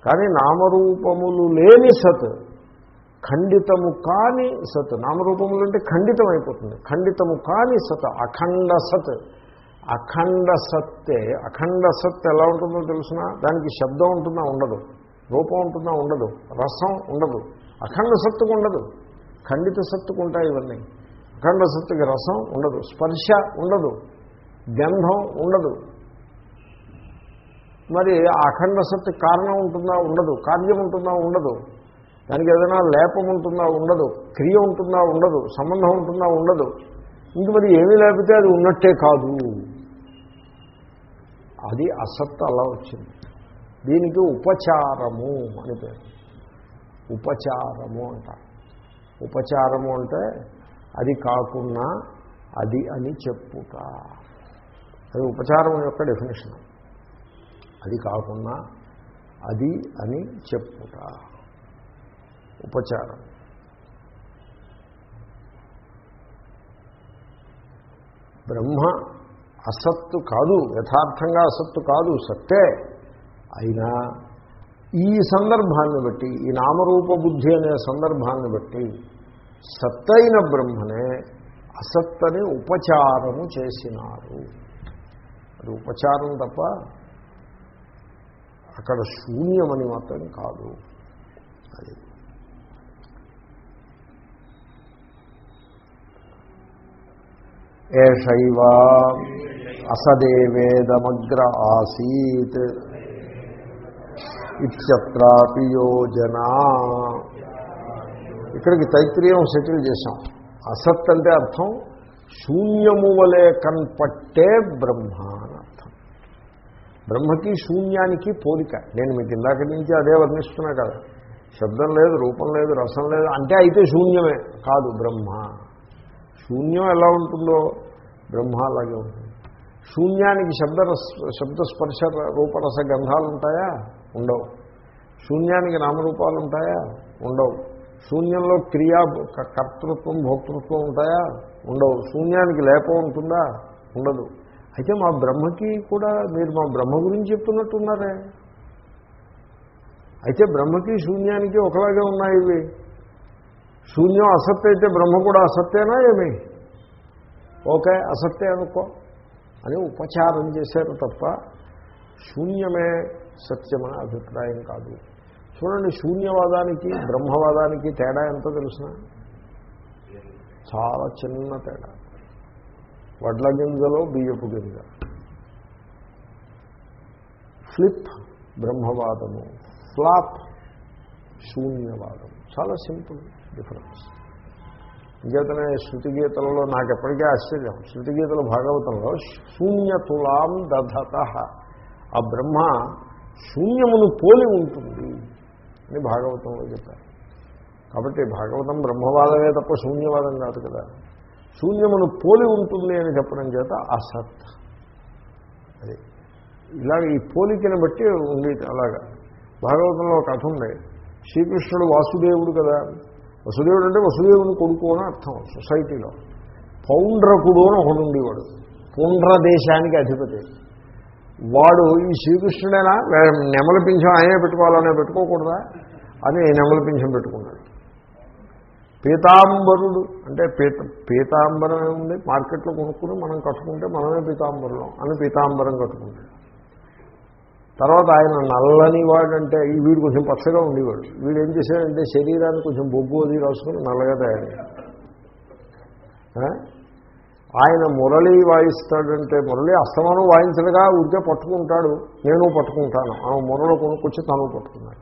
A: కానీ నామరూపములు లేని సత్. ఖండితము కాని సత్. నామరూపములు అంటే ఖండితం అయిపోతుంది. ఖండితము కాని సత్. అఖండ సత్. అఖండ సత్తే. అఖండ సత్ ఎలా ఉంటుందో తెలిసిన? దానికి శబ్దం ఉంటుందా? ఉండదు. రూపం ఉంటుందా? ఉండదు. రసం ఉండదు. అఖండ సత్తుకు ఉండదు. ఖండిత సత్తుకు ఉంటాయి ఇవన్నీ. అఖండ సత్తుకి రసం ఉండదు. స్పర్శ ఉండదు. గంధం ఉండదు. మరి ఆ అఖండ సత్తు కారణం ఉంటుందా? ఉండదు. కార్యం ఉంటుందా? ఉండదు. దానికి ఏదైనా లేపం ఉంటుందా ఉండదు క్రియ ఉంటుందా ఉండదు సంబంధం ఉంటుందా ఉండదు. ఇంక మరి ఏమీ లేకపోతే అది ఉన్నట్టే కాదు. అది అసత్ అలా వచ్చింది. దీనికి ఉపచారము అని పేరు. ఉపచారము అంట. ఉపచారము అంటే అది కాకుండా అది అని చెప్పుట. అది ఉపచారం యొక్క డెఫినేషన్ అది కాకుండా అది అని చెప్పుట. ఉపచారం. బ్రహ్మ అసత్తు కాదు యథార్థంగా అసత్తు కాదు సత్తే. అయినా ఈ సందర్భాన్ని బట్టి ఈ నామరూప బుద్ధి అనే సందర్భాన్ని బట్టి సత్తైన బ్రహ్మనే అసత్తని ఉపచారము చేసినారు. అది ఉపచారం తప్ప అక్కడ శూన్యమని మాత్రం కాదు. అది ఏషైవ అసదేవేదమగ్ర ఆసీత్ ఇత్యత్రాపి యోజన. ఇక్కడికి తైత్రీయం సెటిల్ చేశాం. అసత్ అంటే అర్థం శూన్యము వలె కన్పట్టే బ్రహ్మ అర్థం బ్రహ్మకి శూన్యానికి పోలిక. నేను మీకు ఇందాక నుంచి అదే వర్ణిస్తున్నా కదా. శబ్దం లేదు రూపం లేదు రసం లేదు అంటే అయితే శూన్యమే కాదు బ్రహ్మ. శూన్యం ఎలా ఉంటుందో బ్రహ్మ అలాగే ఉంటుంది. శూన్యానికి శబ్ద శబ్దస్పర్శ రూపరస గంధాలు ఉంటాయా ఉండవు. శూన్యానికి నామరూపాలు ఉంటాయా ఉండవు. శూన్యంలో క్రియా కర్తృత్వం భోక్తృత్వం ఉంటాయా? ఉండవు. శూన్యానికి లేపం ఉంటుందా? ఉండదు. అయితే మా బ్రహ్మకి కూడా మీరు మా బ్రహ్మ గురించి చెప్తున్నట్టున్నారే. అయితే బ్రహ్మకి శూన్యానికి ఒకలాగే ఉన్నాయి ఇవి. శూన్యం అసత్య అయితే బ్రహ్మ కూడా అసత్యేనా ఏమి? ఓకే అసత్తే అనుకో. అని ఉపచారం చేశారు తప్ప శూన్యమే సత్యమనే అభిప్రాయం కాదు. చూడండి శూన్యవాదానికి బ్రహ్మవాదానికి తేడా ఎంతో తెలుసిన? చాలా చిన్న తేడా. వడ్ల గింజలో బియ్యపు గింజ. ఫ్లిప్ బ్రహ్మవాదము. ఫ్లాప్ శూన్యవాదం. చాలా సింపుల్. డిఫరెన్స్. ఇంకేతనే శృతి గీతలలో నాకు ఎప్పటికీ ఆశ్చర్యం. శృతి గీతలు భాగవతంలో శూన్యతులాం దధత. ఆ బ్రహ్మ శూన్యమును పోలి ఉంటుంది అని భాగవతంలో చెప్పారు. కాబట్టి భాగవతం బ్రహ్మవాదమే తప్ప శూన్యవాదం కాదు కదా. శూన్యమును పోలి ఉంటుంది అని చెప్పడం చేత అసత్. అది ఇలాగ ఈ పోలికను బట్టి ఉంది అలాగా. భాగవతంలో కథ ఉంది. శ్రీకృష్ణుడు వాసుదేవుడు కదా. వసుదేవుడు అంటే వసుదేవుని కొడుకు అని అర్థం సొసైటీలో. పౌండ్రకుడు అని ఒకడు ఉండేవాడు. పుండ్ర దేశానికి అధిపతి. వాడు ఈ శ్రీకృష్ణుడైనా నెమల పింఛం ఆయనే పెట్టుకోవాలనే పెట్టుకోకూడదా? అని నెమల పింఛం పెట్టుకున్నాడు. పీతాంబరుడు అంటే పీత పీతాంబరం ఉంది మార్కెట్లో కొనుక్కుని మనం కట్టుకుంటే మనమే పీతాంబరులం అని పీతాంబరం కట్టుకుంటాడు. తర్వాత ఆయన నల్లని వాడంటే వీడు కొంచెం పచ్చగా ఉండేవాడు. వీడు ఏం చేశాడంటే శరీరాన్ని కొంచెం బొగ్గు అది రాసుకుని నల్లగా తయారయ్యాడు. ఆయన మురళి వాయిస్తాడంటే మురళి అస్తమానం వాయించడుగా ఉద్యోగ పట్టుకుంటాడు. నేను పట్టుకుంటాను. ఆ మురళి కొనుక్కొచ్చి తను పట్టుకున్నాడు.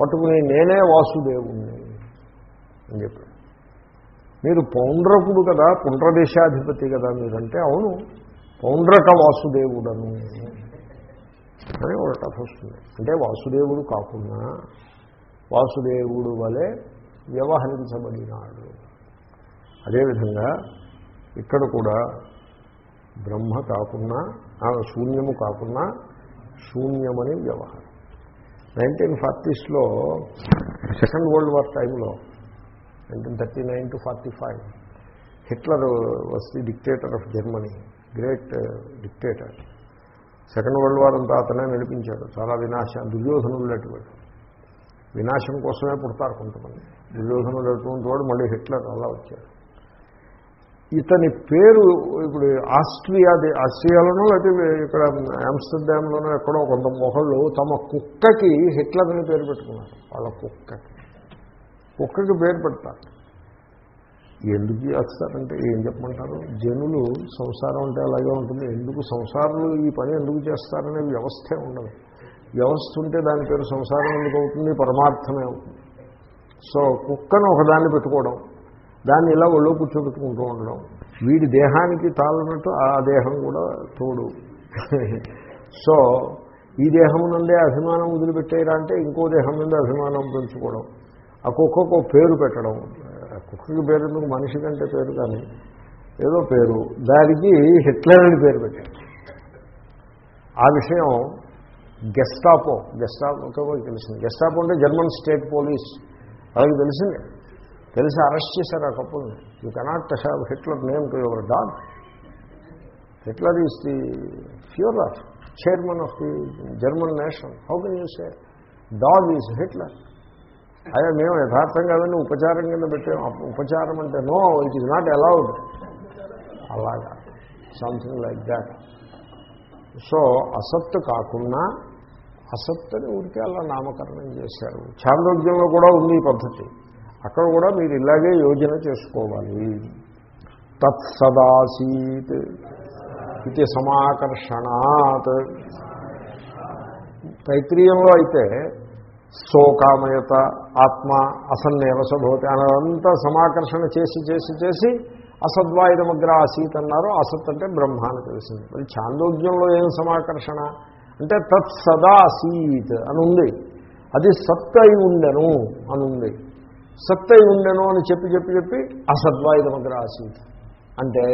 A: పట్టుకుని నేనే వాసుదేవుణ్ణి అని చెప్పాడు. మీరు పౌండ్రకుడు కదా పుండ్రదేశాధిపతి కదా మీరంటే అవును. పౌండ్రక వాసుదేవుడను. అని ఒక కథ వస్తుంది. అంటే వాసుదేవుడు కాకుండా వాసుదేవుడు వలె వ్యవహరించబడినాడు. అదేవిధంగా ఇక్కడ కూడా బ్రహ్మ కాకుండా శూన్యము కాకుండా శూన్యమని వ్యవహారం నైన్టీన్ ఫార్టీస్లో సెకండ్ వరల్డ్ వార్ టైంలో nineteen thirty nine to forty five Hitler was the dictator of Germany great dictator. Second world war అంతా అతనే నడిపించాడు. చాలా వినాశం దుర్యోధనులు అటువంటి. వినాశం కోసమే పుడతారు కొంతమంది. దుర్యోధనులు అటువంటి వాడు మళ్ళీ హిట్లర్ అలా వచ్చాడు. ఇతని పేరు ఇప్పుడు ఆస్ట్రియా ఆస్ట్రియాలోనో లేకపోతే ఇక్కడ ఆమ్స్టర్డామ్లోనో ఎక్కడో కొంత మొహళ్ళు తమ కుక్కకి హిట్లర్ అని పేరు పెట్టుకున్నారు. వాళ్ళ కుక్కకి. కుక్కకి పేరు పెడతారు. ఎందుకు చేస్తారంటే ఏం చెప్పమంటారు? జనులు సంసారం అంటే అలాగే ఉంటుంది. ఎందుకు సంసారంలో ఈ పని ఎందుకు చేస్తారనే వ్యవస్థే ఉండదు. వ్యవస్థ ఉంటే దాని పేరు సంసారం ఎందుకు అవుతుంది? పరమార్థమే అవుతుంది. సో కుక్కను ఒకదాన్ని పెట్టుకోవడం దాన్ని ఇలా ఒళ్ళో కూర్చోబెట్టుకుంటూ ఉండడం వీడి దేహానికి తాళనట్టు ఆ దేహం కూడా తోడు. సో ఈ దేహం నుండే అభిమానం వదిలిపెట్టేరా అంటే ఇంకో దేహం నుండి అభిమానం పెంచుకోవడం ఆ కుక్కకు పేరు పెట్టడం కుక్కకి పేరు ఎందుకు మనిషి కంటే పేరు కానీ ఏదో పేరు. దానికి హిట్లర్ అని పేరు పెట్టారు. ఆ విషయం గెస్టాపో గెస్టాపో తెలిసింది. గెస్టాపో అంటే జర్మన్ స్టేట్ పోలీస్. అలాగే తెలిసింది. తెలిసి అరెస్ట్ చేశారు ఆ కప్పుల్ని you cannot have Hitler name to your dog Hitler is the Fuhrer chairman of the German nation how can you say dog is Hitler అదే మేము యథార్థం కాదని ఉపచారం కింద పెట్టాము ఉపచారం అంటే no it is not allowed. అలాగా. సంథింగ్ లైక్ దాట్ సో అసత్తు కాకుండా అసత్తుని ఊరికే అలా నామకరణం చేశారు. చాంద్రోగ్యంలో కూడా ఉంది ఈ పద్ధతి. అక్కడ కూడా మీరు ఇలాగే యోజన చేసుకోవాలి. తత్సదాసీత్ ఇది సమాకర్షణాత్. తైత్రీయంలో అయితే శోకామయత ఆత్మ అసన్నేవసభవతి అనంతా సమాకర్షణ చేసి చేసి చేసి అసద్వాయుధమగ్ర ఆసీత్ అన్నారు అసత్ అంటే బ్రహ్మ అని తెలిసింది. మరి చాందోగ్యంలో ఏం సమాకర్షణ? అంటే తత్ సదా ఆసీత్ అని ఉంది అది సత్ అయి ఉండెను అని ఉంది సత్ అయి ఉండెను అని చెప్పి చెప్పి చెప్పి అసద్వాయుధమగ్ర ఆసీత్ అంటే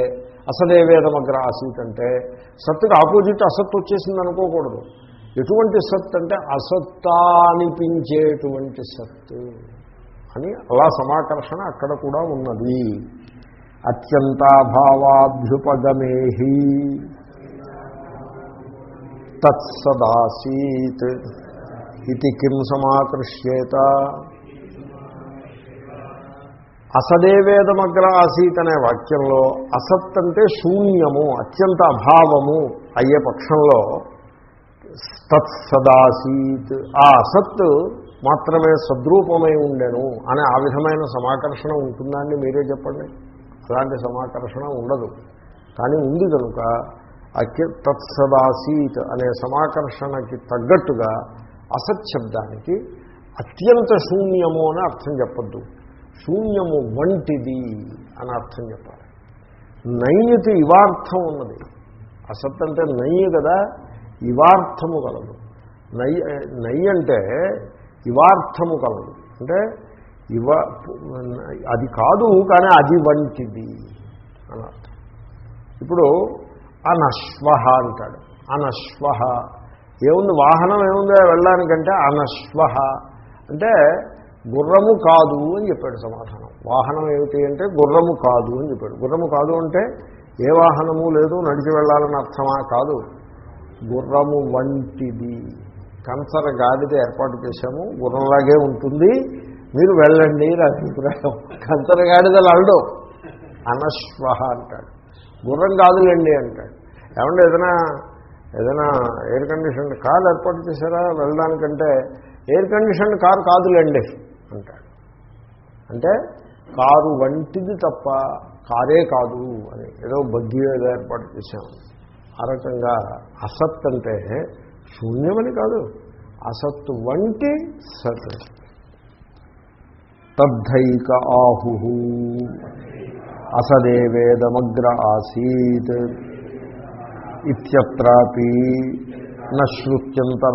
A: అసదేవేదమగ్ర ఆసీత్ అంటే సత్తుకు ఆపోజిట్ అసత్ వచ్చేసింది అనుకోకూడదు. ఎటువంటి సత్ అంటే అసత్తా అనిపించేటువంటి సత్తు అని అలా సమాకర్షణ అక్కడ కూడా ఉన్నది. అత్యంతాభావాభ్యుపగమేహి తత్సదాసీత్ ఇది కిం సమాకృష్యేత? అసదేవేదమగ్ర ఆసీత్ అనే వాక్యంలో అసత్ అంటే శూన్యము అత్యంత అభావము అయ్యే పక్షంలో తత్సదాసీత్ ఆ అసత్ మాత్రమే సద్రూపమై ఉండెను అనే ఆ విధమైన సమాకర్షణ ఉంటుందండి మీరే చెప్పండి. అలాంటి సమాకర్షణ ఉండదు. కానీ ఉంది కనుక తత్సదాసీత్ అనే సమాకర్షణకి తగ్గట్టుగా అసత్ శబ్దానికి అత్యంత శూన్యము అని అర్థం చెప్పద్దు. శూన్యము వంటిది అని అర్థం చెప్పాలి. నైయతి ఇవార్థం ఉన్నది. అసత్ అంటే నయ్యి కదా. ఇవార్థము కలదు. నయ్యి నయ్యి అంటే ఇవార్థము కలదు. అంటే ఇవ అది కాదు కానీ అది వంటిది. అని అర్థం ఇప్పుడు అనశ్వ అంటాడు. అనశ్వ ఏముంది? వాహనం ఏముంది? వెళ్ళడానికంటే అనశ్వ అంటే గుర్రము కాదు అని చెప్పాడు సమాధానం. వాహనం ఏమిటి అంటే గుర్రము కాదు అని చెప్పాడు. గుర్రము కాదు అంటే ఏ వాహనము లేదు నడిచి వెళ్ళాలని అర్థమా? కాదు. గుర్రము వంటిది. కంచర గాడిద ఏర్పాటు చేశాము గుర్రంలాగే ఉంటుంది మీరు వెళ్ళండి నా అభిప్రాయం. కంచర గాడిదలు అల్డు అనశ్వ అంటాడు. గుర్రం కాదులేండి అంటాడు. ఏమంటే ఏదైనా ఏదైనా ఎయిర్ కండిషన్ కార్ ఏర్పాటు చేశారా? వెళ్ళడానికంటే ఎయిర్ కండిషన్ కారు కాదులేండి అంటాడు. అంటే కారు వంటిది తప్ప కారే కాదు అని ఏదో బగ్గి ఏదో ఏర్పాటు చేశాము. ఆ రకంగా అసత్ అంటే శూన్యమని కాదు. అసత్తు వంటి సత్. తద్ధైక ఆహు అసదేవేదమగ్ర ఆసీత్. ఇత్యత్రాపి నశ్రుత్యంతరాభిప్రాయేణ.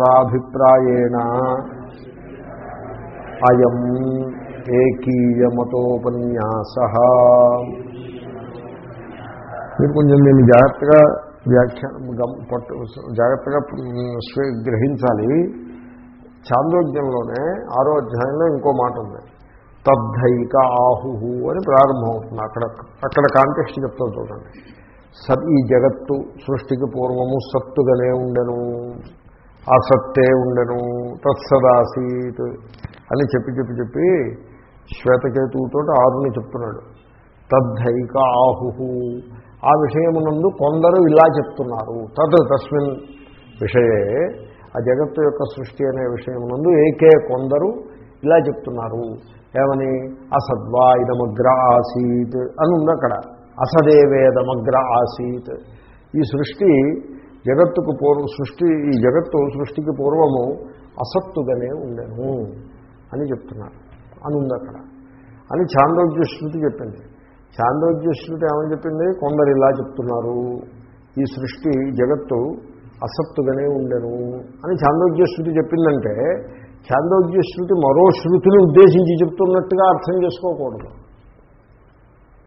A: అయం ఏకీయమతోపన్యాస. మీరు కొంచెం నేను జాగ్రత్తగా వ్యాఖ్యానం పట్టు జాగ్రత్తగా స్వీ గ్రహించాలి. చాంద్రోజ్ఞంలోనే ఆరో అధ్యాయంలో ఇంకో మాట ఉంది. తద్ధైక ఆహుహు అని ప్రారంభమవుతుంది అక్కడ అక్కడ కాంటెక్స్ట్ చెప్తా చూడండి. సత్ ఈ జగత్తు సృష్టికి పూర్వము సత్తుగానే ఉండెను. ఆ సత్తే ఉండెను. తత్సదాసీత్ అని చెప్పి చెప్పి చెప్పి శ్వేతకేతువుతో ఆరుని చెప్తున్నాడు. తద్ధైక ఆహుహు ఆ విషయమునందు కొందరు ఇలా చెప్తున్నారు. తద్ తస్మిన్ విషయే ఆ జగత్తు యొక్క సృష్టి అనే విషయమునందు ఏకే కొందరు ఇలా చెప్తున్నారు. ఏమని? అసద్వా ఇదమగ్ర ఆసీత్ అని ఉంది అక్కడ అసదేవేదమగ్ర ఆసీత్. ఈ సృష్టి జగత్తుకు పూర్వ సృష్టి ఈ జగత్తు సృష్టికి పూర్వము అసత్తుగానే ఉండను అని చెప్తున్నారు. అని ఉంది అక్కడ అని చాంద్రోగ్య శృతి చెప్పింది. చాంద్రోగ్య ఏమని చెప్పింది? కొందరు ఇలా చెప్తున్నారు. ఈ సృష్టి జగత్తు అసత్తుగానే ఉండెను అని చాంద్రోగ్య చెప్పిందంటే చాంద్రోగ్య శృతి మరో శృతిని ఉద్దేశించి చెప్తున్నట్టుగా అర్థం చేసుకోకూడదు.